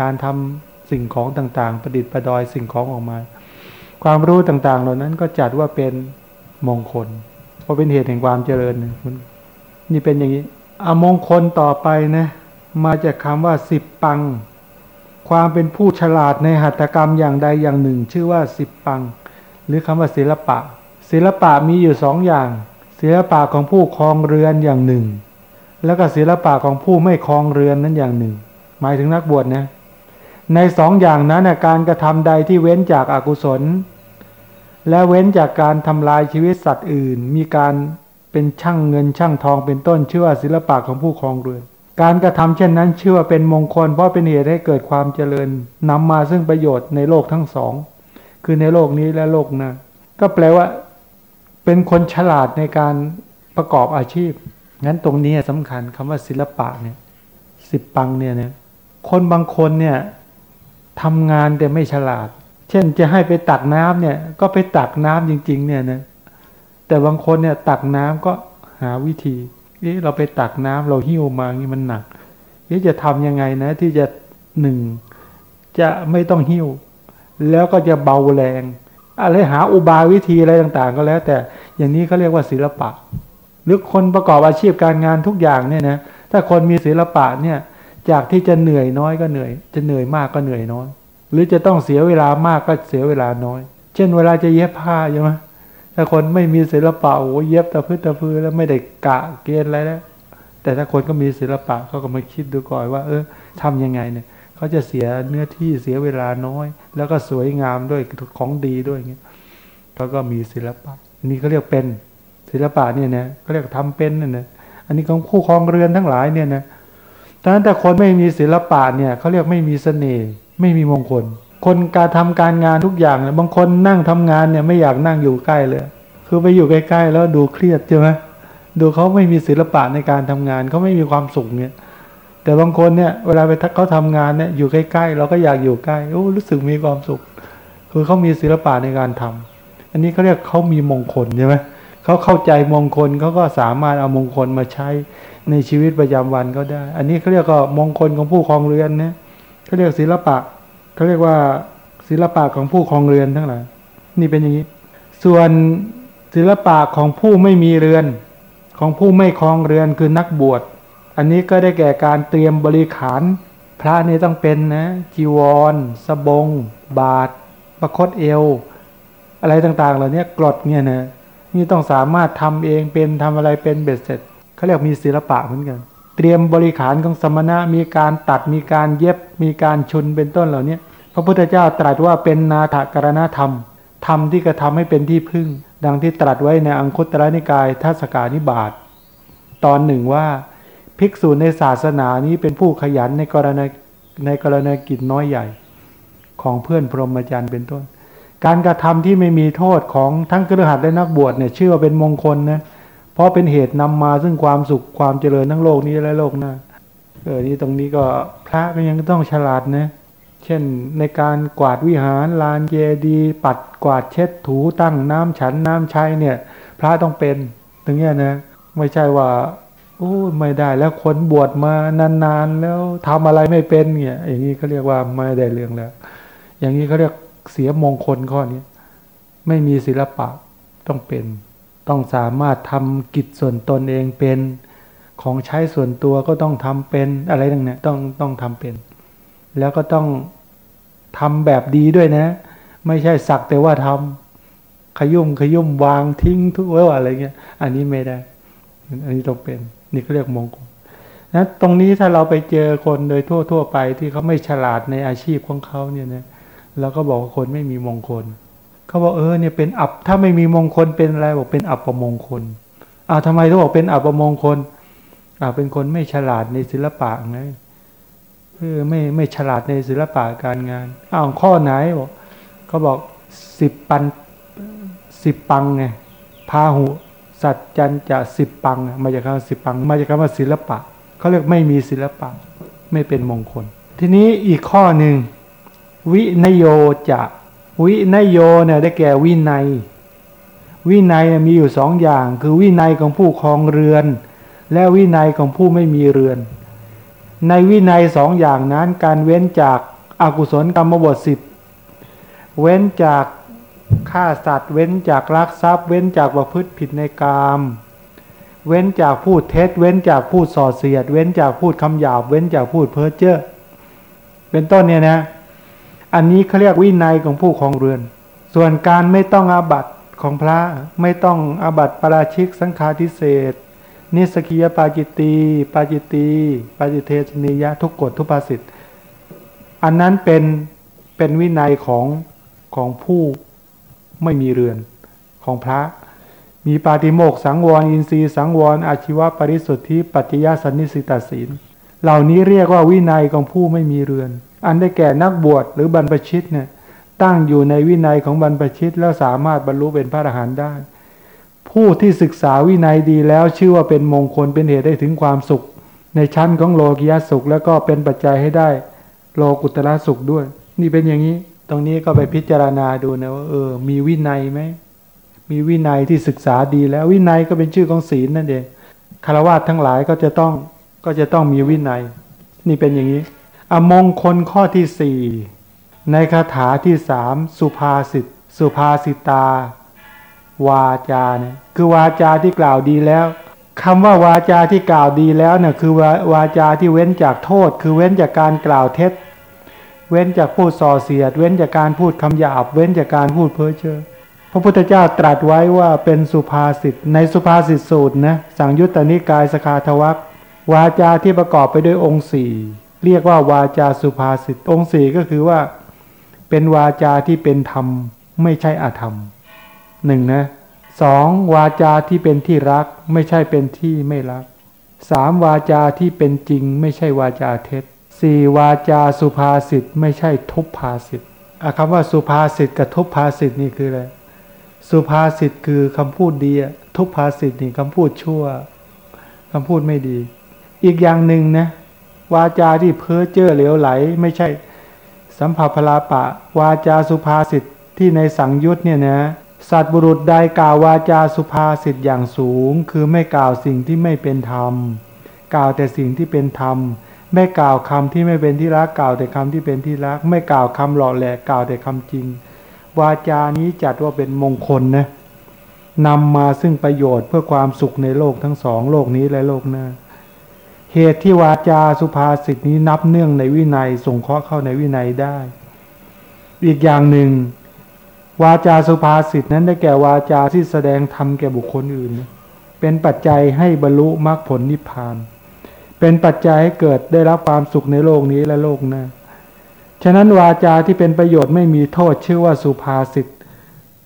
Speaker 1: การทำสิ่งของต่างๆ ประดิษฐ์ประดอยสิ่งของออกมา ความรู้ต่างๆ เหล่านั้นก็จัดว่าเป็นมงคล เพราะเป็นเหตุแห่งความเจริญคุณนี่เป็นอย่างนี้อมงคลต่อไปนะ มาจากคำว่าสิบปัง ความเป็นผู้ฉลาดในหัตถกรรมอย่างใดอย่างหนึ่ง ชื่อว่าสิบปัง หรือคำว่าศิลปะ ศิลปะมีอยู่สองอย่าง ศิลปะของผู้ครองเรือนอย่างหนึ่ง แล้วก็ศิลปะของผู้ไม่ครองเรือนนั้นอย่างหนึ่ง หมายถึงนักบวชนะ ในสองอย่างนั้นการกระทำใดที่เว้นจากอากุศล และเว้นจากการทำลายชีวิตสัตว์อื่น มีการเป็นช่างเงินช่างทองเป็นต้นชื่อว่าศิลปะของผู้ครองเรือน การกระทำเช่นนั้นชื่อว่าเป็นมงคล เพราะเป็นเหตุให้เกิดความเจริญนำมาซึ่งประโยชน์ในโลกทั้งสอง คือในโลกนี้และโลกหน้าก็แปลว่า เป็นคนฉลาดในการประกอบอาชีพ งั้นตรงนี้สำคัญคำว่าศิลปะเนี่ยสิบปังเนี่ยเนี่ยคนบางคนเนี่ยทำงานแต่ไม่ฉลาด ช่นจะให้ไปตักน้ำเนี่ย ก็ไปตักน้ำจริง ๆ เนี่ยนะแต่บางคนเนี่ยตักน้ำก็หาวิธีนี่เราไปตักน้ำเราหิ้วมานี่มันหนักนี่จะทำยังไงนะ ที่จะหนึ่งจะไม่ต้องหิ้ว แล้วก็จะเบาแรงอะไรหาอุบายวิธีอะไรต่างๆ ก็แล้ว แต่อย่างนี้เขาเรียกว่าศิลปะ หรือคนประกอบอาชีพการงานทุกอย่างเนี่ยนะถ้าคนมีศิลปะเนี่ย จากที่จะเหนื่อยน้อยก็เหนื่อย จะเหนื่อยมากก็เหนื่อยน้อย หรือจะต้องเสียเวลามากก็เสียเวลาน้อย เช่นเวลาจะเย็บผ้าใช่ไหมถ้าคนไม่มีศิลปะโอ้เย็บตะพื้นตะพื้นแล้วไม่ได้กะเกณฑ์อะไรแล้ว แต่ถ้าคนก็มีศิลปะเขาก็มาคิดดูก่อนว่า เออทำยังไงเนี่ยเขาจะเสียเนื้อที่เสียเวลาน้อย แล้วก็สวยงามด้วยของดีด้วยอย่างเงี้ยเขาก็มีศิลปะ นี่เขาเรียกเป็นศิลปะเนี่ยนะเขาเรียกทำเป็นเนี่ยนะอันนี้ของคู่ครองเรือนทั้งหลายเนี่ยนะดังนั้นแต่คนไม่มีศิลปะเนี่ยเขาเรียกไม่มีเสน่ห์ ไม่มีมงคล คนการทำการงานทุกอย่างเนี่ยบางคนนั่งทำงานเนี่ยไม่อยากนั่งอยู่ใกล้เลย คือไปอยู่ใกล้ๆแล้วดูเครียดใช่ไหมดูเขาไม่มีศิลปะในการทำงานเขาไม่มีความสุขเนี่ยแต่บางคนเนี่ยเวลาไปเขาทำงานเนี่ยอยู่ใกล้ๆเราก็อยากอยู่ใกล้โอ้รู้สึกมีความสุข คือเขามีศิลปะในการทำอันนี้เขาเรียกเขามีมงคลใช่ไหมเขาเข้าใจมงคลเขาก็สามารถเอามงคลมาใช้ในชีวิตประจำวันก็ได้ อันนี้เขาเรียกก็มงคลของผู้ครองเรือนเนี่ย เขาเรียกศิลปะเขาเรียกว่าศิลปะของผู้ครองเรือนทั้งหลายนี่เป็นอย่างนี้ ส่วนศิลปะของผู้ไม่มีเรือน ของผู้ไม่ครองเรือนคือนักบวช อันนี้ก็ได้แก่การเตรียมบริขาร พระนี่ต้องเป็นนะจีวรสบง บาทประคตเอว อะไรต่างๆ เหล่านี้กรดเนี่ยนะนี่ต้องสามารถทำเองเป็นทำอะไรเป็นเบ็ดเสร็จเขาเรียกมีศิลปะเหมือนกัน เตรียมบริขารของสมณะมีการตัดมีการเย็บมีการชุนเป็นต้นเหล่านี้พระพุทธเจ้าตรัสว่าเป็นนาถกรณธรรมธรรมที่กระทำให้เป็นที่พึ่ง ดังที่ตรัสไว้ในอังคุตระนิกายทัศกานิบาตตอนหนึ่งว่า ภิกษุในศาสนานี้เป็นผู้ขยันในกรณีในกรณีกิจน้อยใหญ่ ของเพื่อนพรหมจรรย์เป็นต้น การกระทำที่ไม่มีโทษของทั้งกระหัสและนักบวชเนี่ยชื่อว่าเป็นมงคลนะเเพราะเป็นเหตุนำมาซึ่งความสุขความเจริญทั้งโลกนี้และโลกหน้าเออนี่ตรงนี้ก็พระก็ยังต้องฉลาดนะเช่นในการกวาดวิหารลานเจดี ปัดกวาดเช็ดถูตั้งน้ำฉันน้ำใช้เนี่ย พระต้องเป็นตรงนี้นะไม่ใช่ว่าโอ้ไม่ได้แล้วคนบวชมานานๆ แล้วทำอะไรไม่เป็นเนี่ยอย่างนี้เขาเรียกว่าไม่ได้เรื่องแล้ว อย่างนี้เขาเรียกเสียมงคลข้อนี้ไม่มีศิลปะต้องเป็น ต้องสามารถทำกิจส่วนตนเองเป็น ของใช้ส่วนตัวก็ต้องทำเป็นอะไรต่างๆต้องต้องทำเป็น แล้วก็ต้องทำแบบดีด้วยนะ ไม่ใช่สักแต่ว่าทำขยุ่มขยุ่มวางทิ้งทุกวอะไรเงี้ย อันนี้ไม่ได้ อันนี้ต้องเป็น นี่ก็เรียกมงคลนะตรงนี้ถ้าเราไปเจอคนโดยทั่วทั่วไปที่เขาไม่ฉลาดในอาชีพของเขาเนี่ยนะเราก็บอกว่าคนไม่มีมงคล เขาบอกเออเนี่ยเป็นอับถ้าไม่มีมงคลเป็นอะไรบอกเป็นอับประมงคลอ่าทำไมต้องบอกเป็นอับประมงคลอ่าเป็นคนไม่ฉลาดในศิลปะไงเออไม่ไม่ฉลาดในศิลปะการงานอ้าวข้อไหนบอกเขาบอกสิบปันสิบปังไงพาหุสัจจันจะสิบปังมาจากคำสิบปังมาจากคำว่าศิลปะเขาเรียกไม่มีศิลปะไม่เป็นมงคล ทีนี้อีกข้อหนึ่งวินโยจะ วินโยเนี่ยได้แก่วินัย วินัยมีอยู่สองอย่าง คือวินัยของผู้ครองเรือน และวินัยของผู้ไม่มีเรือน ในวินัยสองอย่างนั้นการเว้นจากอากุศลกรรมบทสิบเว้นจากฆ่าสัตว์ เว้นจากลักทรัพย์ เว้นจากประพฤติผิดในกามเว้นจากพูดเท็จ เว้นจากพูดส่อเสียด เว้นจากพูดคำหยาบ เว้นจากพูดเพ้อเจ้อ เป็นต้นเนี่ยนะ อันนี้เขาเรียกวินัยของผู้ของเรือน ส่วนการไม่ต้องอาบัตของพระไม่ต้องอาบัตปราชิกสังฆาทิเศษนิสกิยปาจิตีปาจิตีปาจิเทสนิยะทุกกฎทุกภาสิทธ์อันนั้นเป็นเป็นวินัยของของผู้ไม่มีเรือนของพระ มีปาติโมกสังวร อินทรีย์สังวร อาชีวปริสุทธิปัจจยสันนิสิตาศีล เหล่านี้เรียกว่าวินัยของผู้ไม่มีเรือน อันได้แก่นักบวชหรือบรรพชิตเนี่ยตั้งอยู่ในวินัยของบรรพชิตแล้วสามารถบรรลุเป็นพระอรหันต์ได้ ผู้ที่ศึกษาวินัยดีแล้วชื่อว่าเป็นมงคลเป็นเหตุได้ถึงความสุข ในชั้นของโลกิยสุข แล้วก็เป็นปัจจัยให้ได้ โลกุตระสุขด้วย นี่เป็นอย่างนี้ ตรงนี้ก็ไปพิจารณาดูนะว่าเออ มีวินัยไหมมีวินัยที่ศึกษาดีแล้ววินัยก็เป็นชื่อของศีลนั่นเองคารวะทั้งหลายก็จะต้องก็จะต้องมีวินัย นี่เป็นอย่างนี้ อมงคลข้อที่สี่ในคาถาที่สามสุภาษิตสุภาษิตา วาจาเนี่ยคือวาจาที่กล่าวดีแล้วคำว่าวาจาที่กล่าวดีแล้วเนี่ยคือวาจาที่เว้นจากโทษ คือเว้นจากการกล่าวเท็จ เว้นจากพูดส่อเสียด เว้นจากการพูดคำหยาบ เว้นจากการพูดเพ้อเจ้อพระพุทธเจ้าตรัสไว้ว่าเป็นสุภาษิตในสุภาษิตสูตรนะสังยุตตนิกายสคาทวักวาจาที่ประกอบไปด้วยองค์สี่ เรียกว่าวาจาสุภาษิตองค์สี่ก็คือว่า เป็นวาจาที่เป็นธรรมไม่ใช่อธรรมหนึ่งนะสองวาจาที่เป็นที่รักไม่ใช่เป็นที่ไม่รักสามวาจาที่เป็นจริงไม่ใช่วาจาเท็จสี่วาจาสุภาษิตไม่ใช่ทุพภาษิตคำว่าสุภาษิตกับทุพภาษิตนี่คืออะไรสุภาษิตคือคำพูดดีทุพภาษิตนี่คำพูดชั่วคำพูดไม่ดี อีกอย่างหนึ่งนะ วาจาที่เพ้อเจ้อเหลวไหล ไม่ใช่ สัมภาพลาปะ วาจาสุภาษิตที่ในสังยุตเนี่ยนะสัตบุรุษใดกล่าววาจาสุภาษิตอย่างสูง คือไม่กล่าวสิ่งที่ไม่เป็นธรรม กล่าวแต่สิ่งที่เป็นธรรม ไม่กล่าวคำที่ไม่เป็นที่รักกล่าวแต่คำที่เป็นที่รัก ไม่กล่าวคำหล่อแหลกกล่าวแต่คำจริง วาจานี้จัดว่าเป็นมงคลนะนำมาซึ่งประโยชน์เพื่อความสุขในโลกทั้งสองโลกนี้และโลกหน้า เหตุที่วาจาสุภาษิตนี้นับเนื่องในวินัยส่งเคราะห์เข้าในวินัยได้ อีกอย่างหนึ่ง วาจาสุภาษิตนั้นได้แก่วาจาที่แสดงธรรมแก่บุคคลอื่น เป็นปัจจัยให้บรรลุมรรคผลนิพพาน เป็นปัจจัยให้เกิดได้รับความสุขในโลกนี้และโลกหน้า ฉะนั้นวาจาที่เป็นประโยชน์ไม่มีโทษชื่อว่าสุภาษิต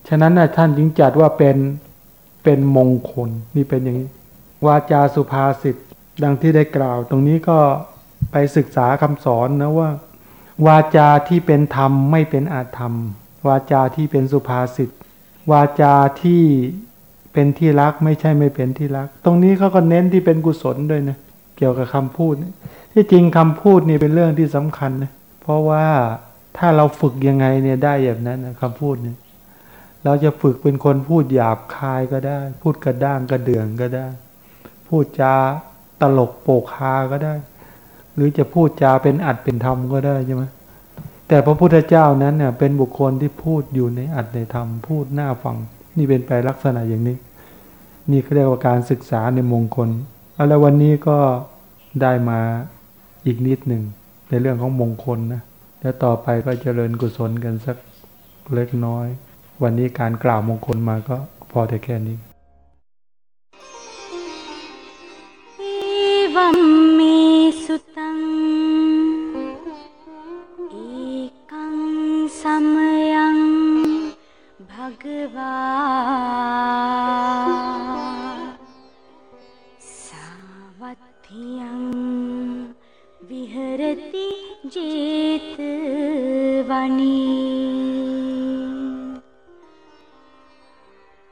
Speaker 1: ฉะนั้นท่านจึงจัดว่าเป็นเป็นมงคลนี่เป็นอย่างนี้ วาจาสุภาษิต ดังที่ได้กล่าว ตรงนี้ก็ไปศึกษาคำสอนนะว่า วาจาที่เป็นธรรมไม่เป็นอาธรรม วาจาที่เป็นสุภาษิตวาจาที่เป็นที่รักไม่ใช่ไม่เป็นที่รัก ตรงนี้เขาก็เน้นที่เป็นกุศลด้วยนะเกี่ยวกับคำพูด ที่จริงคำพูดนี่เป็นเรื่องที่สำคัญนะเพราะว่าถ้าเราฝึกยังไงเนี่ยได้แบบนั้นนะคำพูดเนี่ยเราจะฝึกเป็นคนพูดหยาบคายก็ได้ พูดกระด้างกระเดืองก็ได้ พูดจา ตลกโปกฮาก็ได้ หรือจะพูดจาเป็นอัดเป็นธรรมก็ได้ใช่ไหมแต่พระพุทธเจ้านั้นเนี่ยเป็นบุคคลที่พูดอยู่ในอัดในธรรม พูดหน้าฟัง นี่เป็นไปลักษณะอย่างนี้ นี่เขาเรียกว่าการศึกษาในมงคลแล้ววันนี้ก็ได้มาอีกนิดหนึ่งในเรื่องของมงคลนะแล้วต่อไปก็เจริญกุศลกันสักเล็กน้อย วันนี้การกล่าวมงคลมาก็พอแต่แค่นี้
Speaker 2: मे सुतम्। एकं समयं भगवा। सावध्यं विहरति जेतवनी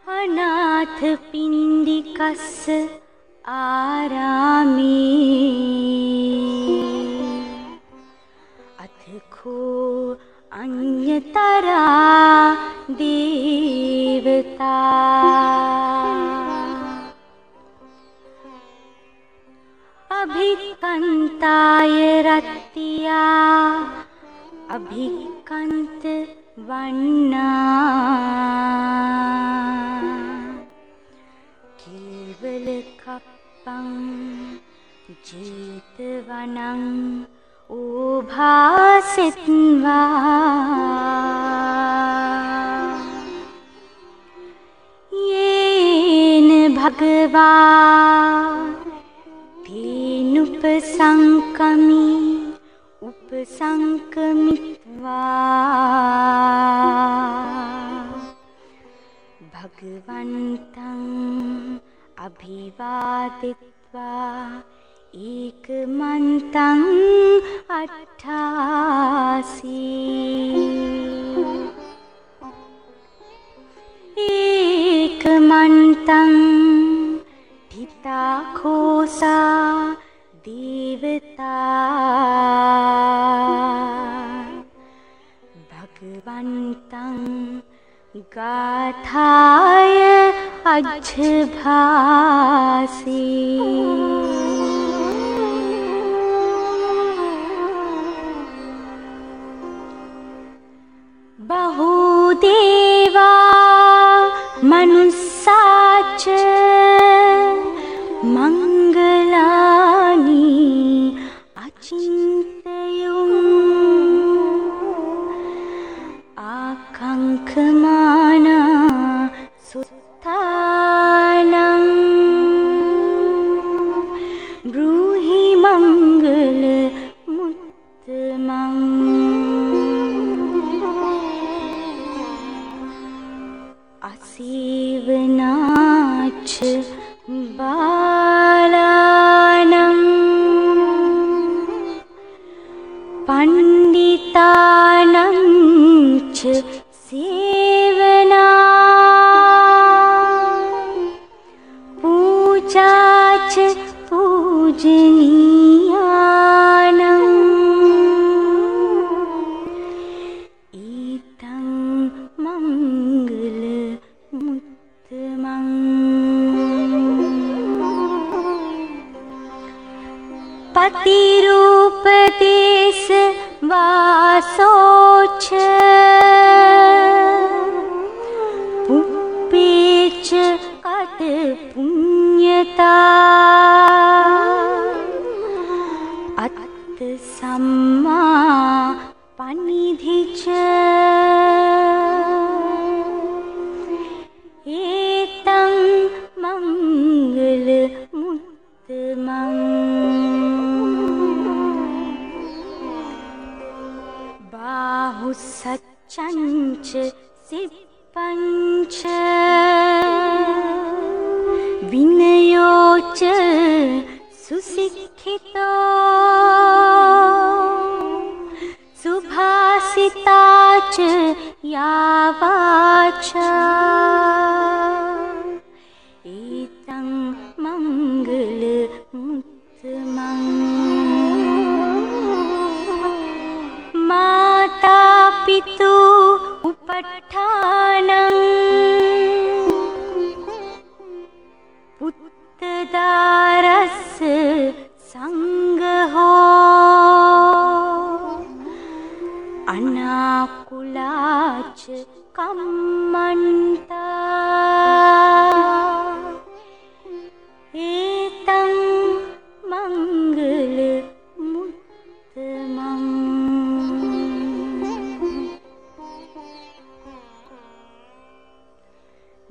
Speaker 2: अनाथपिण्डिकस्य आरामी। अथ खो अन्यतरा देवता। अभिकन्ताय रत्या वन्ना पुष्पं जितवनम् उभासिन्वा येन भगवा तेनुपसङ्गमि उपसङ्कमित्वा भगवन्तम् अभिवादित्वा एकमन्तम् अट्ठसी एकमन्त्रं ठिता खोसा देवता। भगवन्तम् गाथाय अज्भासि। बहुदेवा मनुष्याच पूजनी।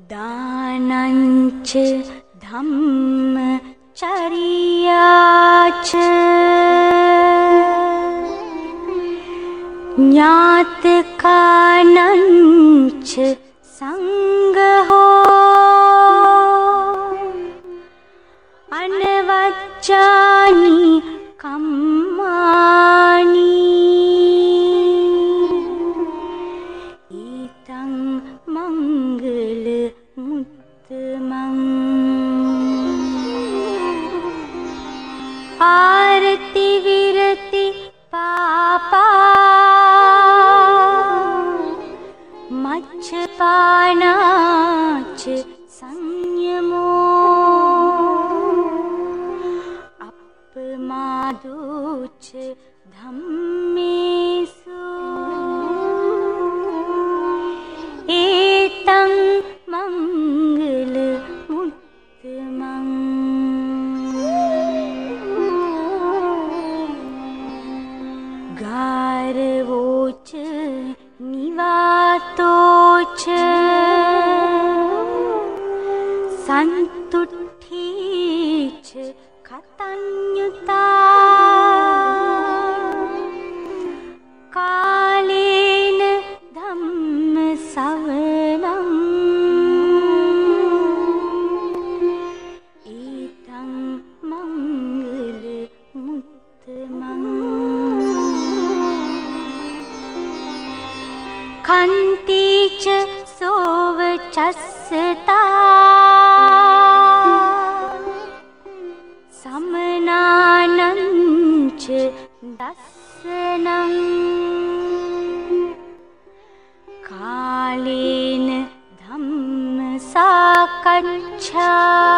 Speaker 2: दञ्च धर्यात ज्ञातकानञ्च 他